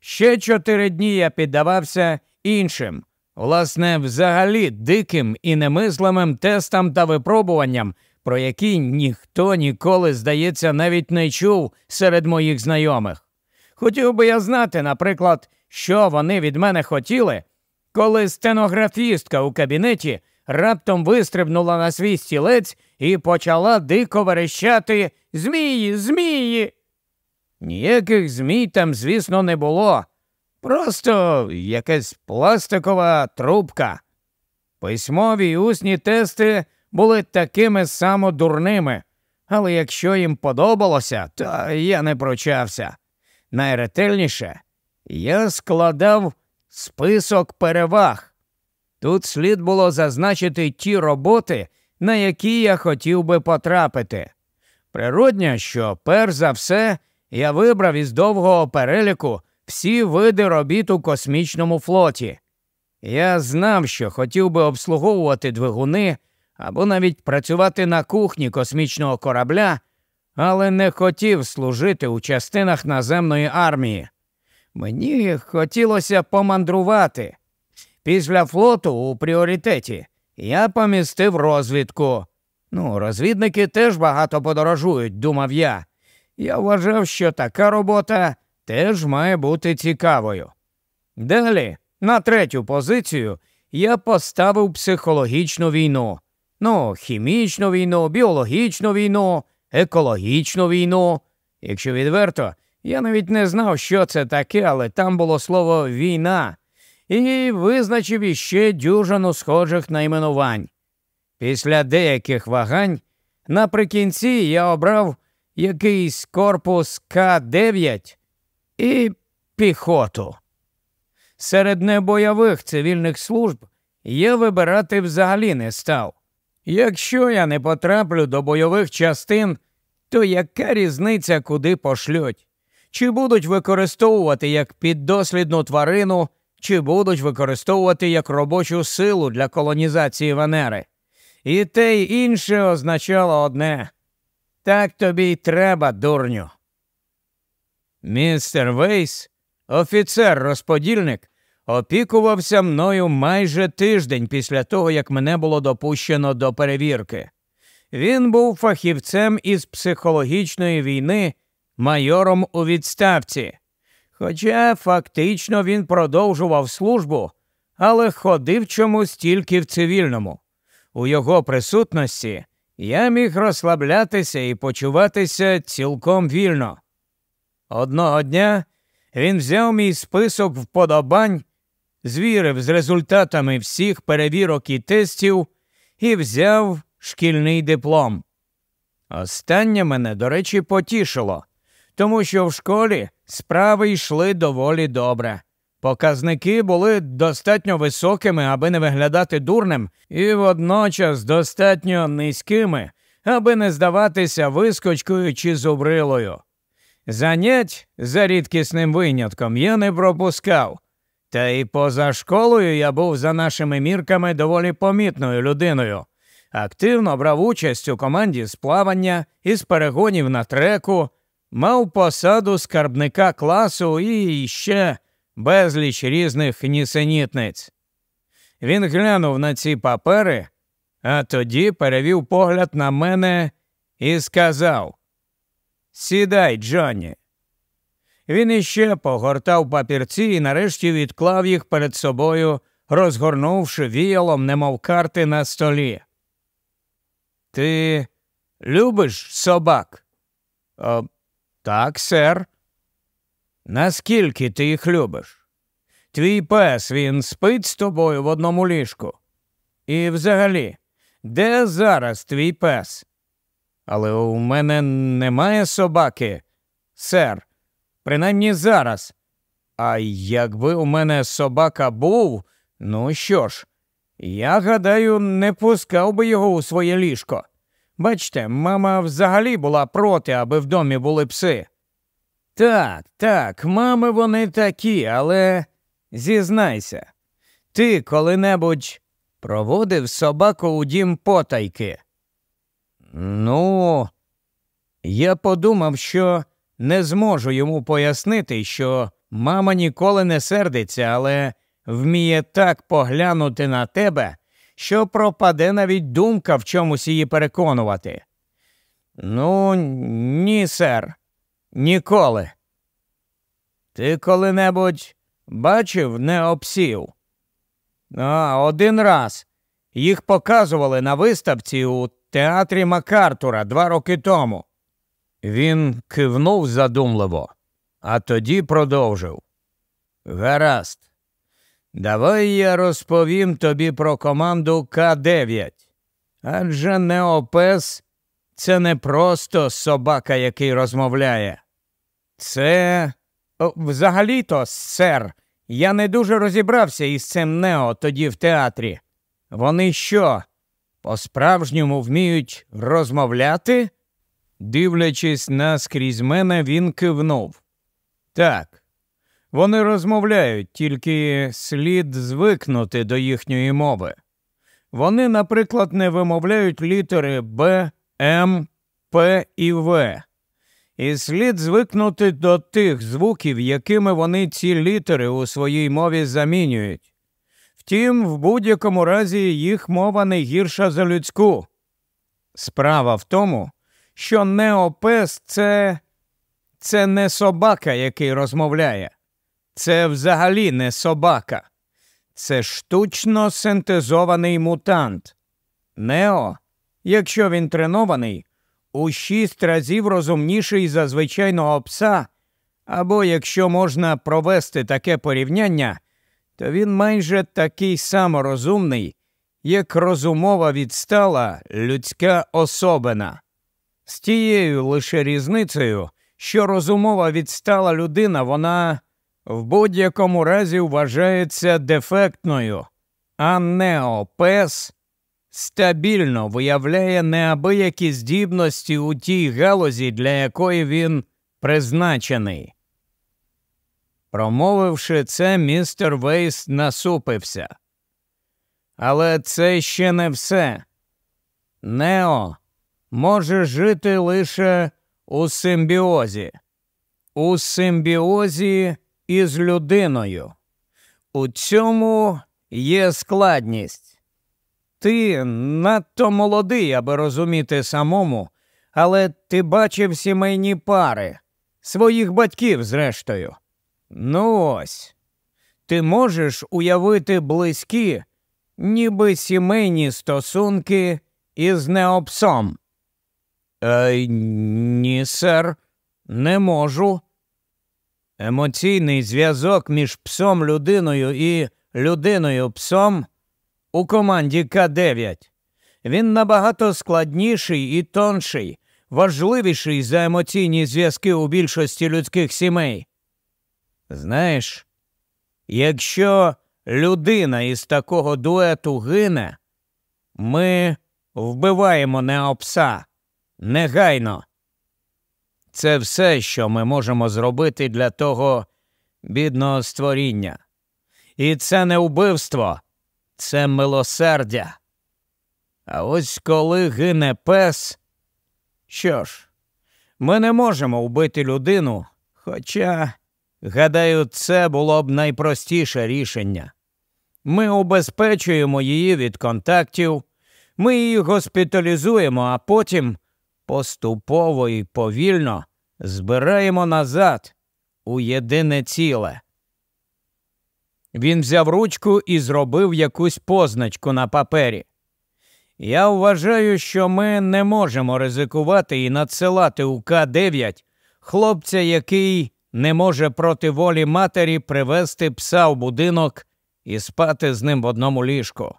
Ще чотири дні я піддавався іншим, власне, взагалі диким і немислимим тестам та випробуванням, про які ніхто ніколи, здається, навіть не чув серед моїх знайомих. Хотів би я знати, наприклад, що вони від мене хотіли, коли стенографістка у кабінеті раптом вистрибнула на свій стілець і почала дико верещати Змії, змії. Ніяких змій там, звісно, не було. Просто якась пластикова трубка. Письмові й усні тести були такими само дурними, але якщо їм подобалося, то я не прочався. Найретельніше я складав список переваг. Тут слід було зазначити ті роботи, на які я хотів би потрапити. Природня, що перш за все я вибрав із довгого переліку всі види робіт у космічному флоті. Я знав, що хотів би обслуговувати двигуни або навіть працювати на кухні космічного корабля, але не хотів служити у частинах наземної армії. Мені хотілося помандрувати. Після флоту у пріоритеті я помістив розвідку. Ну, розвідники теж багато подорожують, думав я. Я вважав, що така робота теж має бути цікавою. Далі, на третю позицію, я поставив психологічну війну. Ну, хімічну війну, біологічну війну, екологічну війну. Якщо відверто, я навіть не знав, що це таке, але там було слово війна, і визначив іще дюжину схожих найменувань. Після деяких вагань наприкінці я обрав якийсь корпус К9 і піхоту. Серед небойових цивільних служб я вибирати взагалі не став. Якщо я не потраплю до бойових частин, то яка різниця, куди пошлють? Чи будуть використовувати як піддослідну тварину, чи будуть використовувати як робочу силу для колонізації Венери? І те й інше означало одне так тобі й треба, дурню. Містер Вейс, офіцер-розподільник, опікувався мною майже тиждень після того, як мене було допущено до перевірки. Він був фахівцем із психологічної війни, майором у відставці. Хоча фактично він продовжував службу, але ходив чомусь тільки в цивільному. У його присутності я міг розслаблятися і почуватися цілком вільно. Одного дня він взяв мій список вподобань, звірив з результатами всіх перевірок і тестів і взяв шкільний диплом. Останнє мене, до речі, потішило, тому що в школі справи йшли доволі добре. Показники були достатньо високими, аби не виглядати дурним, і водночас достатньо низькими, аби не здаватися вискочкою чи зубрилою. Занять за рідкісним винятком я не пропускав, та й поза школою я був за нашими мірками доволі помітною людиною. Активно брав участь у команді з плавання із перегонів на треку, мав посаду скарбника класу і ще безліч різних нісенітниць. Він глянув на ці папери, а тоді перевів погляд на мене і сказав Сідай, Джонні. Він іще погортав папірці і нарешті відклав їх перед собою, розгорнувши віялом, немов карти на столі. Ти любиш собак? «О, Так, сер. Наскільки ти їх любиш? Твій пес він спить з тобою в одному ліжку. І взагалі, де зараз твій пес? Але у мене немає собаки, сер, принаймні зараз. А якби у мене собака був, ну що ж, я гадаю, не пускав би його у своє ліжко. Бачте, мама взагалі була проти, аби в домі були пси. Так, так, мами вони такі, але зізнайся, ти коли-небудь проводив собаку у дім потайки. Ну, я подумав, що не зможу йому пояснити, що мама ніколи не сердиться, але вміє так поглянути на тебе, що пропаде навіть думка в чомусь її переконувати. Ну, ні, сер, ніколи. Ти коли-небудь бачив неопсів? А, один раз. Їх показували на виставці у театрі Макартура два роки тому. Він кивнув задумливо, а тоді продовжив. Гаразд. Давай я розповім тобі про команду К9. Адже Неопес це не просто собака, який розмовляє. Це взагалі-то, сер, я не дуже розібрався із цим Нео тоді в театрі. Вони що? По-справжньому вміють розмовляти? Дивлячись наскрізь мене, він кивнув. Так, вони розмовляють, тільки слід звикнути до їхньої мови. Вони, наприклад, не вимовляють літери Б, М, П і В. І слід звикнути до тих звуків, якими вони ці літери у своїй мові замінюють. Втім, в будь-якому разі їх мова не гірша за людську. Справа в тому, що неопес це це не собака, який розмовляє, це взагалі не собака, це штучно синтезований мутант. Нео, якщо він тренований, у шість разів розумніший за звичайного пса, або якщо можна провести таке порівняння то він майже такий саморозумний, як розумова відстала людська особина. З тією лише різницею, що розумова відстала людина, вона в будь-якому разі вважається дефектною, а неопес стабільно виявляє неабиякі здібності у тій галузі, для якої він призначений. Промовивши це, містер Вейс насупився. Але це ще не все. Нео може жити лише у симбіозі, у симбіозі із людиною. У цьому є складність. Ти надто молодий, аби розуміти самому, але ти бачив сімейні пари, своїх батьків, зрештою. Ну ось. Ти можеш уявити близькі, ніби сімейні стосунки із неопсом? Е, Ні, сер, не можу. Емоційний зв'язок між псом людиною і людиною псом у команді К9. Він набагато складніший і тонший, важливіший за емоційні зв'язки у більшості людських сімей. Знаєш, якщо людина із такого дуету гине, ми вбиваємо неопса негайно. Це все, що ми можемо зробити для того бідного створіння. І це не вбивство, це милосердя. А ось коли гине пес, що ж, ми не можемо вбити людину, хоча, гадаю, це було б найпростіше рішення. Ми убезпечуємо її від контактів, ми її госпіталізуємо, а потім поступово і повільно збираємо назад у єдине ціле. Він взяв ручку і зробив якусь позначку на папері. Я вважаю, що ми не можемо ризикувати і надсилати у К9 хлопця, який не може проти волі матері привезти пса в будинок і спати з ним в одному ліжку.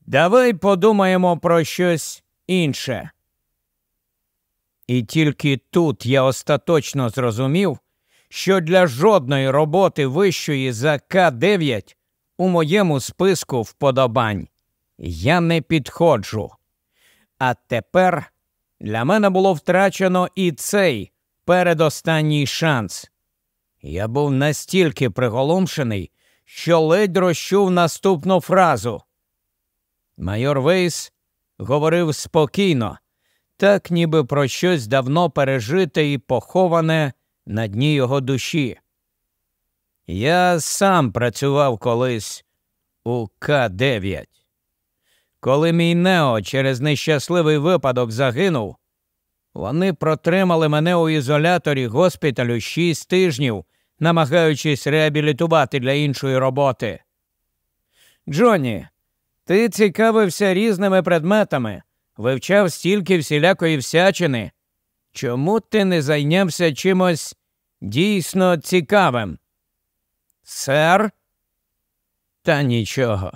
Давай подумаємо про щось інше. І тільки тут я остаточно зрозумів, що для жодної роботи вищої за К9 у моєму списку вподобань я не підходжу. А тепер для мене було втрачено і цей передостанній шанс. Я був настільки приголомшений, що ледь розчув наступну фразу. Майор Вейс говорив спокійно, так ніби про щось давно пережите і поховане на дні його душі. Я сам працював колись у К9. Коли мій Нео через нещасливий випадок загинув, вони протримали мене у ізоляторі госпіталю шість тижнів, намагаючись реабілітувати для іншої роботи. Джонні, ти цікавився різними предметами, вивчав стільки всілякої всячини. Чому ти не зайнявся чимось дійсно цікавим? Сер? Та нічого.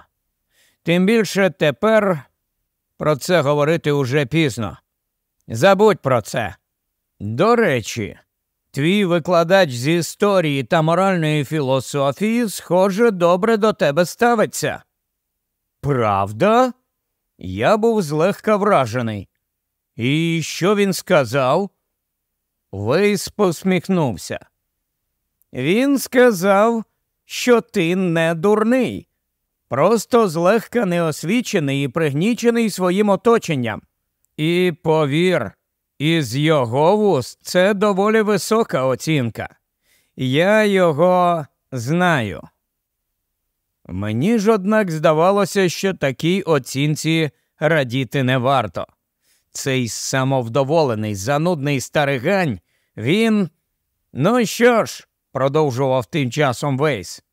Тим більше тепер про це говорити уже пізно. Забудь про це. До речі, твій викладач з історії та моральної філософії, схоже, добре до тебе ставиться. Правда? Я був злегка вражений. І що він сказав? Вейс посміхнувся. Він сказав, що ти не дурний, просто злегка неосвічений і пригнічений своїм оточенням. І повір, із його вуст це доволі висока оцінка. Я його знаю. Мені ж, однак, здавалося, що такій оцінці радіти не варто. Цей самовдоволений, занудний старигань, він. Ну що ж, продовжував тим часом Вейс.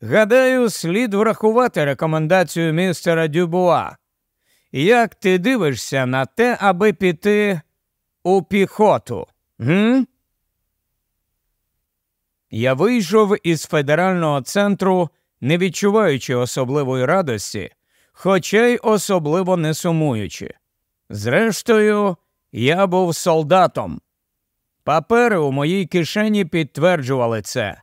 Гадаю, слід врахувати рекомендацію містера Дюбуа. Як ти дивишся на те, аби піти у піхоту? Гм? Я вийшов із федерального центру не відчуваючи особливої радості, хоча й особливо не сумуючи. Зрештою, я був солдатом. Папери у моїй кишені підтверджували це.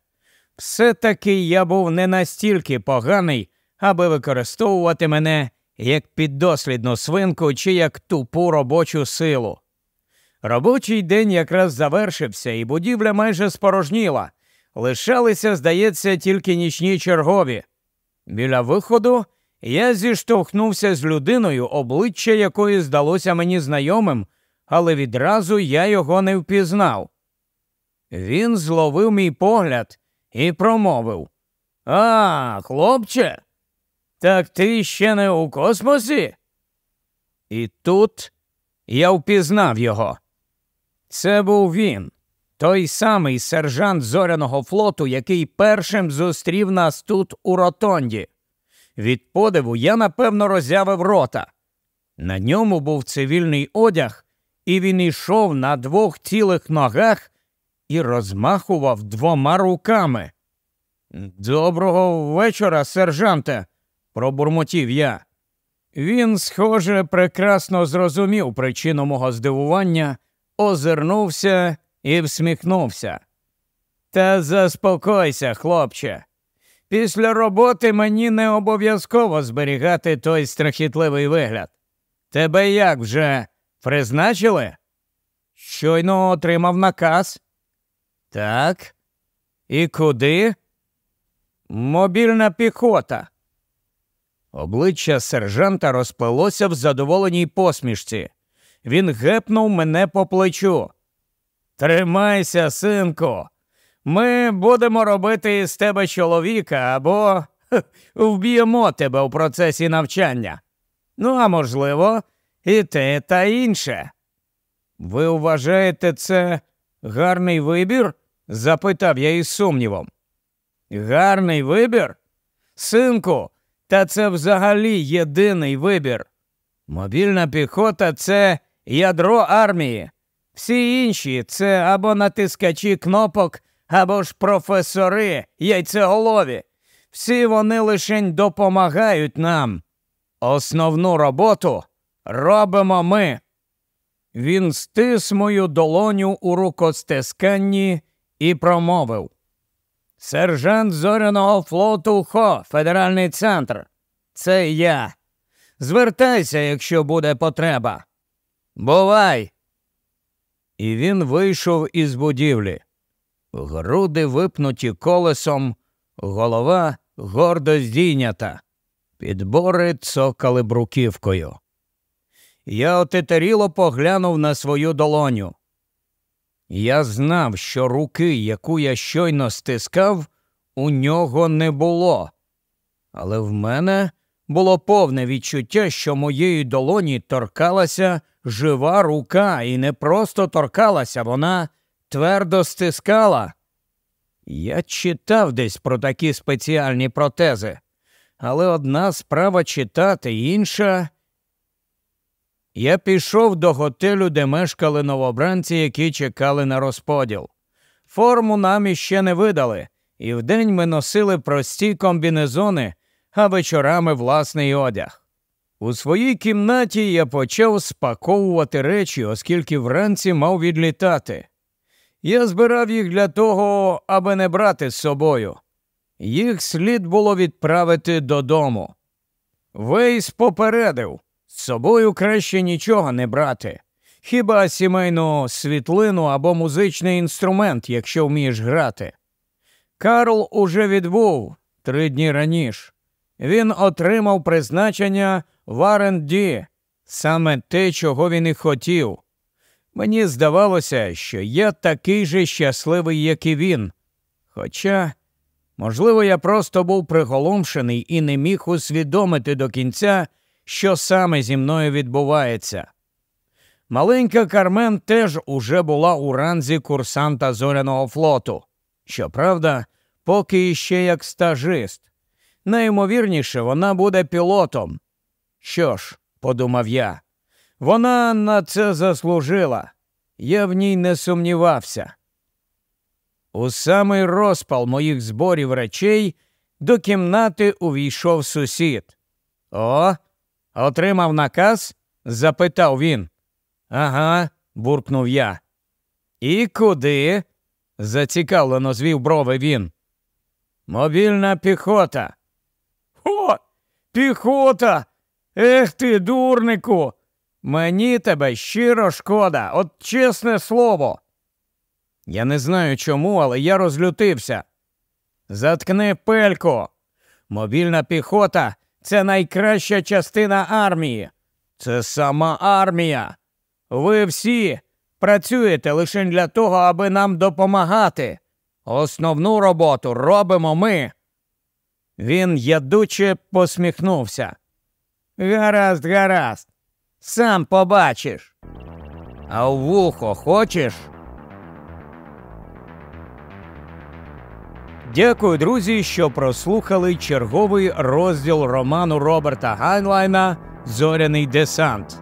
Все таки я був не настільки поганий, аби використовувати мене як піддослідну свинку чи як тупу робочу силу. Робочий день якраз завершився, і будівля майже спорожніла, Лишалися, здається, тільки нічні чергові. Біля виходу я зіштовхнувся з людиною, обличчя якої здалося мені знайомим, але відразу я його не впізнав. Він зловив мій погляд і промовив А, хлопче, так ти ще не у космосі? І тут я впізнав його. Це був він. Той самий сержант зоряного флоту, який першим зустрів нас тут у ротонді. Від подиву я напевно роззявив рота. На ньому був цивільний одяг, і він йшов на двох цілих ногах і розмахував двома руками. Доброго вечора, сержанте, пробурмотів я. Він, схоже, прекрасно зрозумів причину мого здивування, озирнувся і всміхнувся. Та заспокойся, хлопче. Після роботи мені не обов'язково зберігати той страхітливий вигляд. Тебе як вже призначили? Щойно отримав наказ. Так. І куди? Мобільна піхота. Обличчя сержанта розпилося в задоволеній посмішці. Він гепнув мене по плечу. Тримайся, синку. Ми будемо робити із тебе чоловіка або хех, вб'ємо тебе у процесі навчання. Ну, а можливо, і те та інше. Ви вважаєте це гарний вибір? запитав я із сумнівом. Гарний вибір? Синку, та це взагалі єдиний вибір. Мобільна піхота це ядро армії. Всі інші це або натискачі кнопок, або ж професори, яйцеголові. Всі вони лишень допомагають нам. Основну роботу робимо ми. Він стис мою долоню у рукостисканні і промовив. Сержант зоряного флоту Хо, федеральний центр. Це я. Звертайся, якщо буде потреба. Бувай. І він вийшов із будівлі. Груди випнуті колесом, голова гордо здійнята, підбори цокали бруківкою. Я отетеріло поглянув на свою долоню. Я знав, що руки, яку я щойно стискав, у нього не було. Але в мене було повне відчуття, що моєї долоні торкалася жива рука, і не просто торкалася, вона твердо стискала. Я читав десь про такі спеціальні протези, але одна справа читати, інша. Я пішов до готелю, де мешкали новобранці, які чекали на розподіл. Форму нам іще не видали, і вдень ми носили прості комбінезони, а вечорами власний одяг. У своїй кімнаті я почав спаковувати речі, оскільки вранці мав відлітати. Я збирав їх для того, аби не брати з собою. Їх слід було відправити додому. Вейс попередив з собою краще нічого не брати. Хіба сімейну світлину або музичний інструмент, якщо вмієш грати. Карл уже відбув три дні раніше. Він отримав призначення в R&D, саме те, чого він і хотів. Мені здавалося, що я такий же щасливий, як і він. Хоча, можливо, я просто був приголомшений і не міг усвідомити до кінця, що саме зі мною відбувається. Маленька Кармен теж уже була у ранзі курсанта зоряного флоту. Щоправда, поки іще як стажист. Найімовірніше, вона буде пілотом. Що ж, подумав я, вона на це заслужила. Я в ній не сумнівався. У самий розпал моїх зборів речей до кімнати увійшов сусід. О, отримав наказ? запитав він. Ага, буркнув я. І куди? зацікавлено звів брови він. Мобільна піхота. О, піхота! Ех ти, дурнику! Мені тебе щиро шкода, от чесне слово. Я не знаю чому, але я розлютився. Заткни пельку. Мобільна піхота це найкраща частина армії. Це сама армія. Ви всі працюєте лише для того, аби нам допомагати. Основну роботу робимо ми. Він ядуче посміхнувся. Гаразд, гаразд. Сам побачиш. А в вухо хочеш? Дякую, друзі, що прослухали черговий розділ роману Роберта Гайнлайна Зоряний десант.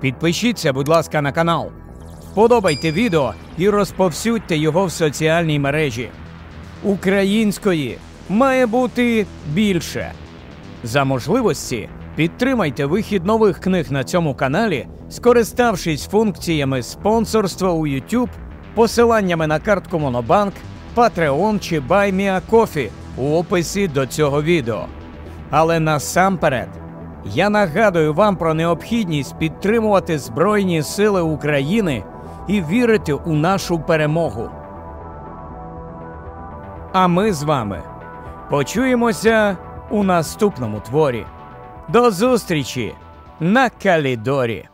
Підпишіться, будь ласка, на канал. Подобайте відео і розповсюдьте його в соціальній мережі. Української має бути більше. За можливості Підтримайте вихід нових книг на цьому каналі, скориставшись функціями спонсорства у YouTube, посиланнями на картку Монобанк, Patreon чи BuyMeACoffee у описі до цього відео. Але насамперед я нагадую вам про необхідність підтримувати Збройні Сили України і вірити у нашу перемогу. А ми з вами почуємося у наступному творі. До зустрічі на Калідорі!